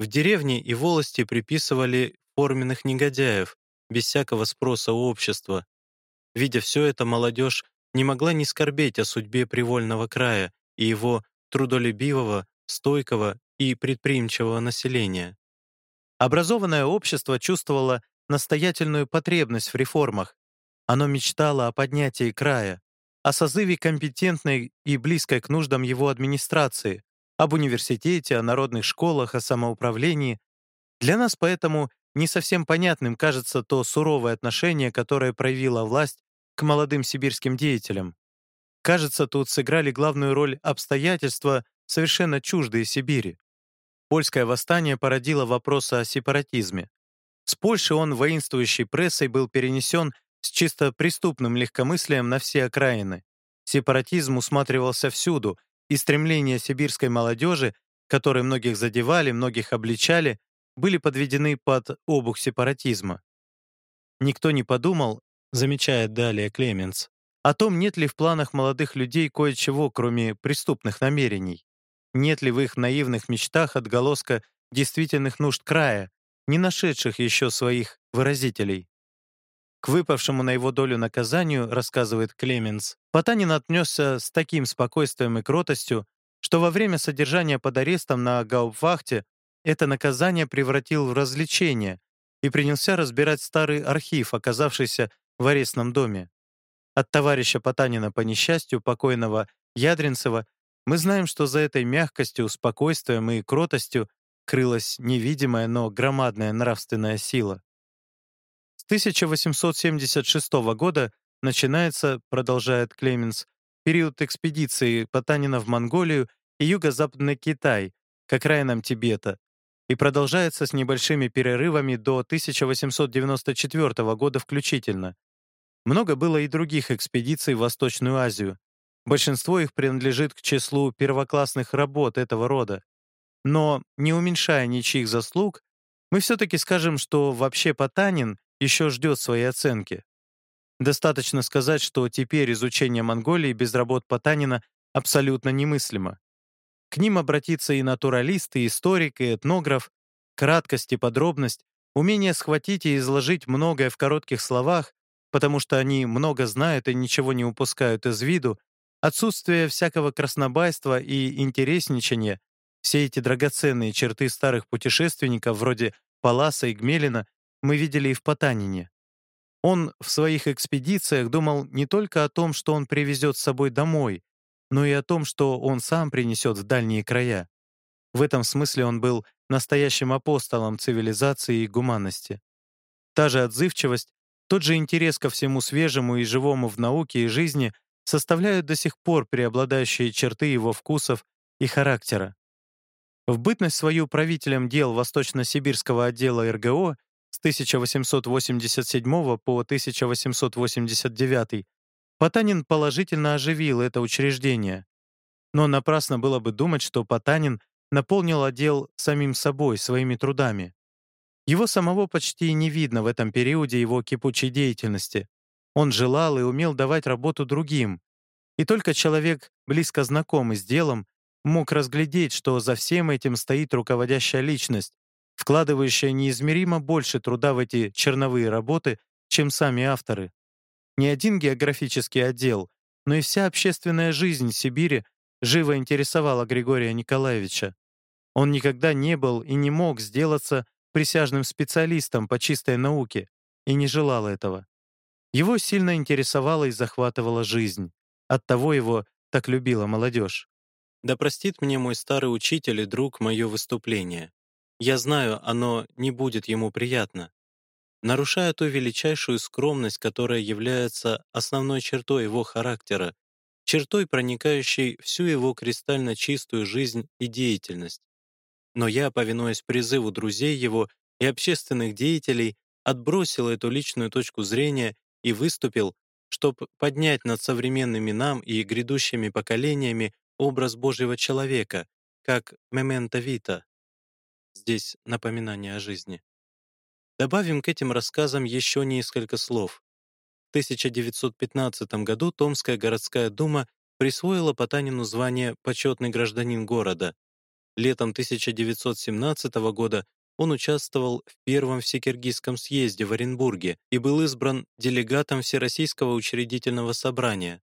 В деревне и волости приписывали форменных негодяев, без всякого спроса у общества. Видя все это, молодежь не могла не скорбеть о судьбе привольного края и его трудолюбивого, стойкого и предприимчивого населения. Образованное общество чувствовало настоятельную потребность в реформах. Оно мечтало о поднятии края, о созыве компетентной и близкой к нуждам его администрации, об университете, о народных школах, о самоуправлении. Для нас поэтому не совсем понятным кажется то суровое отношение, которое проявила власть к молодым сибирским деятелям. Кажется, тут сыграли главную роль обстоятельства, совершенно чуждые Сибири. Польское восстание породило вопрос о сепаратизме. С Польши он воинствующей прессой был перенесен с чисто преступным легкомыслием на все окраины. Сепаратизм усматривался всюду, и стремления сибирской молодежи, которые многих задевали, многих обличали, были подведены под обух сепаратизма. Никто не подумал, замечает далее Клеменс, о том, нет ли в планах молодых людей кое-чего, кроме преступных намерений. Нет ли в их наивных мечтах отголоска действительных нужд края, не нашедших еще своих выразителей. К выпавшему на его долю наказанию, рассказывает Клеменс, Потанин отнесся с таким спокойствием и кротостью, что во время содержания под арестом на гауптвахте это наказание превратил в развлечение и принялся разбирать старый архив, оказавшийся в арестном доме. От товарища Потанина по несчастью, покойного Ядринцева, мы знаем, что за этой мягкостью, спокойствием и кротостью крылась невидимая, но громадная нравственная сила. С 1876 года начинается, продолжает Клеменс, период экспедиции Потанина в Монголию и юго-западный Китай, к окраинам Тибета, и продолжается с небольшими перерывами до 1894 года включительно. Много было и других экспедиций в Восточную Азию. Большинство их принадлежит к числу первоклассных работ этого рода. Но, не уменьшая ничьих заслуг, мы все-таки скажем, что вообще Потанин еще ждет своей оценки. Достаточно сказать, что теперь изучение Монголии без работ Потанина абсолютно немыслимо. К ним обратиться и натуралист, и историк, и этнограф. Краткость и подробность, умение схватить и изложить многое в коротких словах, потому что они много знают и ничего не упускают из виду, отсутствие всякого краснобайства и интересничания, все эти драгоценные черты старых путешественников вроде Паласа и Гмелина мы видели и в Потанине. Он в своих экспедициях думал не только о том, что он привезет с собой домой, но и о том, что он сам принесет в дальние края. В этом смысле он был настоящим апостолом цивилизации и гуманности. Та же отзывчивость, Тот же интерес ко всему свежему и живому в науке и жизни составляют до сих пор преобладающие черты его вкусов и характера. В бытность свою правителем дел Восточно-Сибирского отдела РГО с 1887 по 1889 Потанин положительно оживил это учреждение. Но напрасно было бы думать, что Потанин наполнил отдел самим собой, своими трудами. Его самого почти не видно в этом периоде его кипучей деятельности. Он желал и умел давать работу другим. И только человек, близко знакомый с делом, мог разглядеть, что за всем этим стоит руководящая личность, вкладывающая неизмеримо больше труда в эти черновые работы, чем сами авторы. Не один географический отдел, но и вся общественная жизнь Сибири живо интересовала Григория Николаевича. Он никогда не был и не мог сделаться присяжным специалистом по чистой науке и не желал этого. Его сильно интересовала и захватывала жизнь. Оттого его так любила молодежь. Да простит мне мой старый учитель и друг мое выступление. Я знаю, оно не будет ему приятно. Нарушая ту величайшую скромность, которая является основной чертой его характера, чертой, проникающей всю его кристально чистую жизнь и деятельность. Но я, повинуясь призыву друзей его и общественных деятелей, отбросил эту личную точку зрения и выступил, чтобы поднять над современными нам и грядущими поколениями образ Божьего человека, как мементо вита. Здесь напоминание о жизни. Добавим к этим рассказам еще несколько слов. В 1915 году Томская городская дума присвоила Потанину звание «почетный гражданин города». Летом 1917 года он участвовал в Первом Всекиргизском съезде в Оренбурге и был избран делегатом Всероссийского учредительного собрания.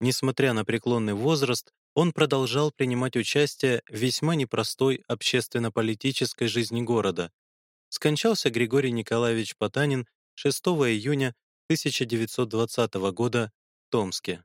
Несмотря на преклонный возраст, он продолжал принимать участие в весьма непростой общественно-политической жизни города. Скончался Григорий Николаевич Потанин 6 июня 1920 года в Томске.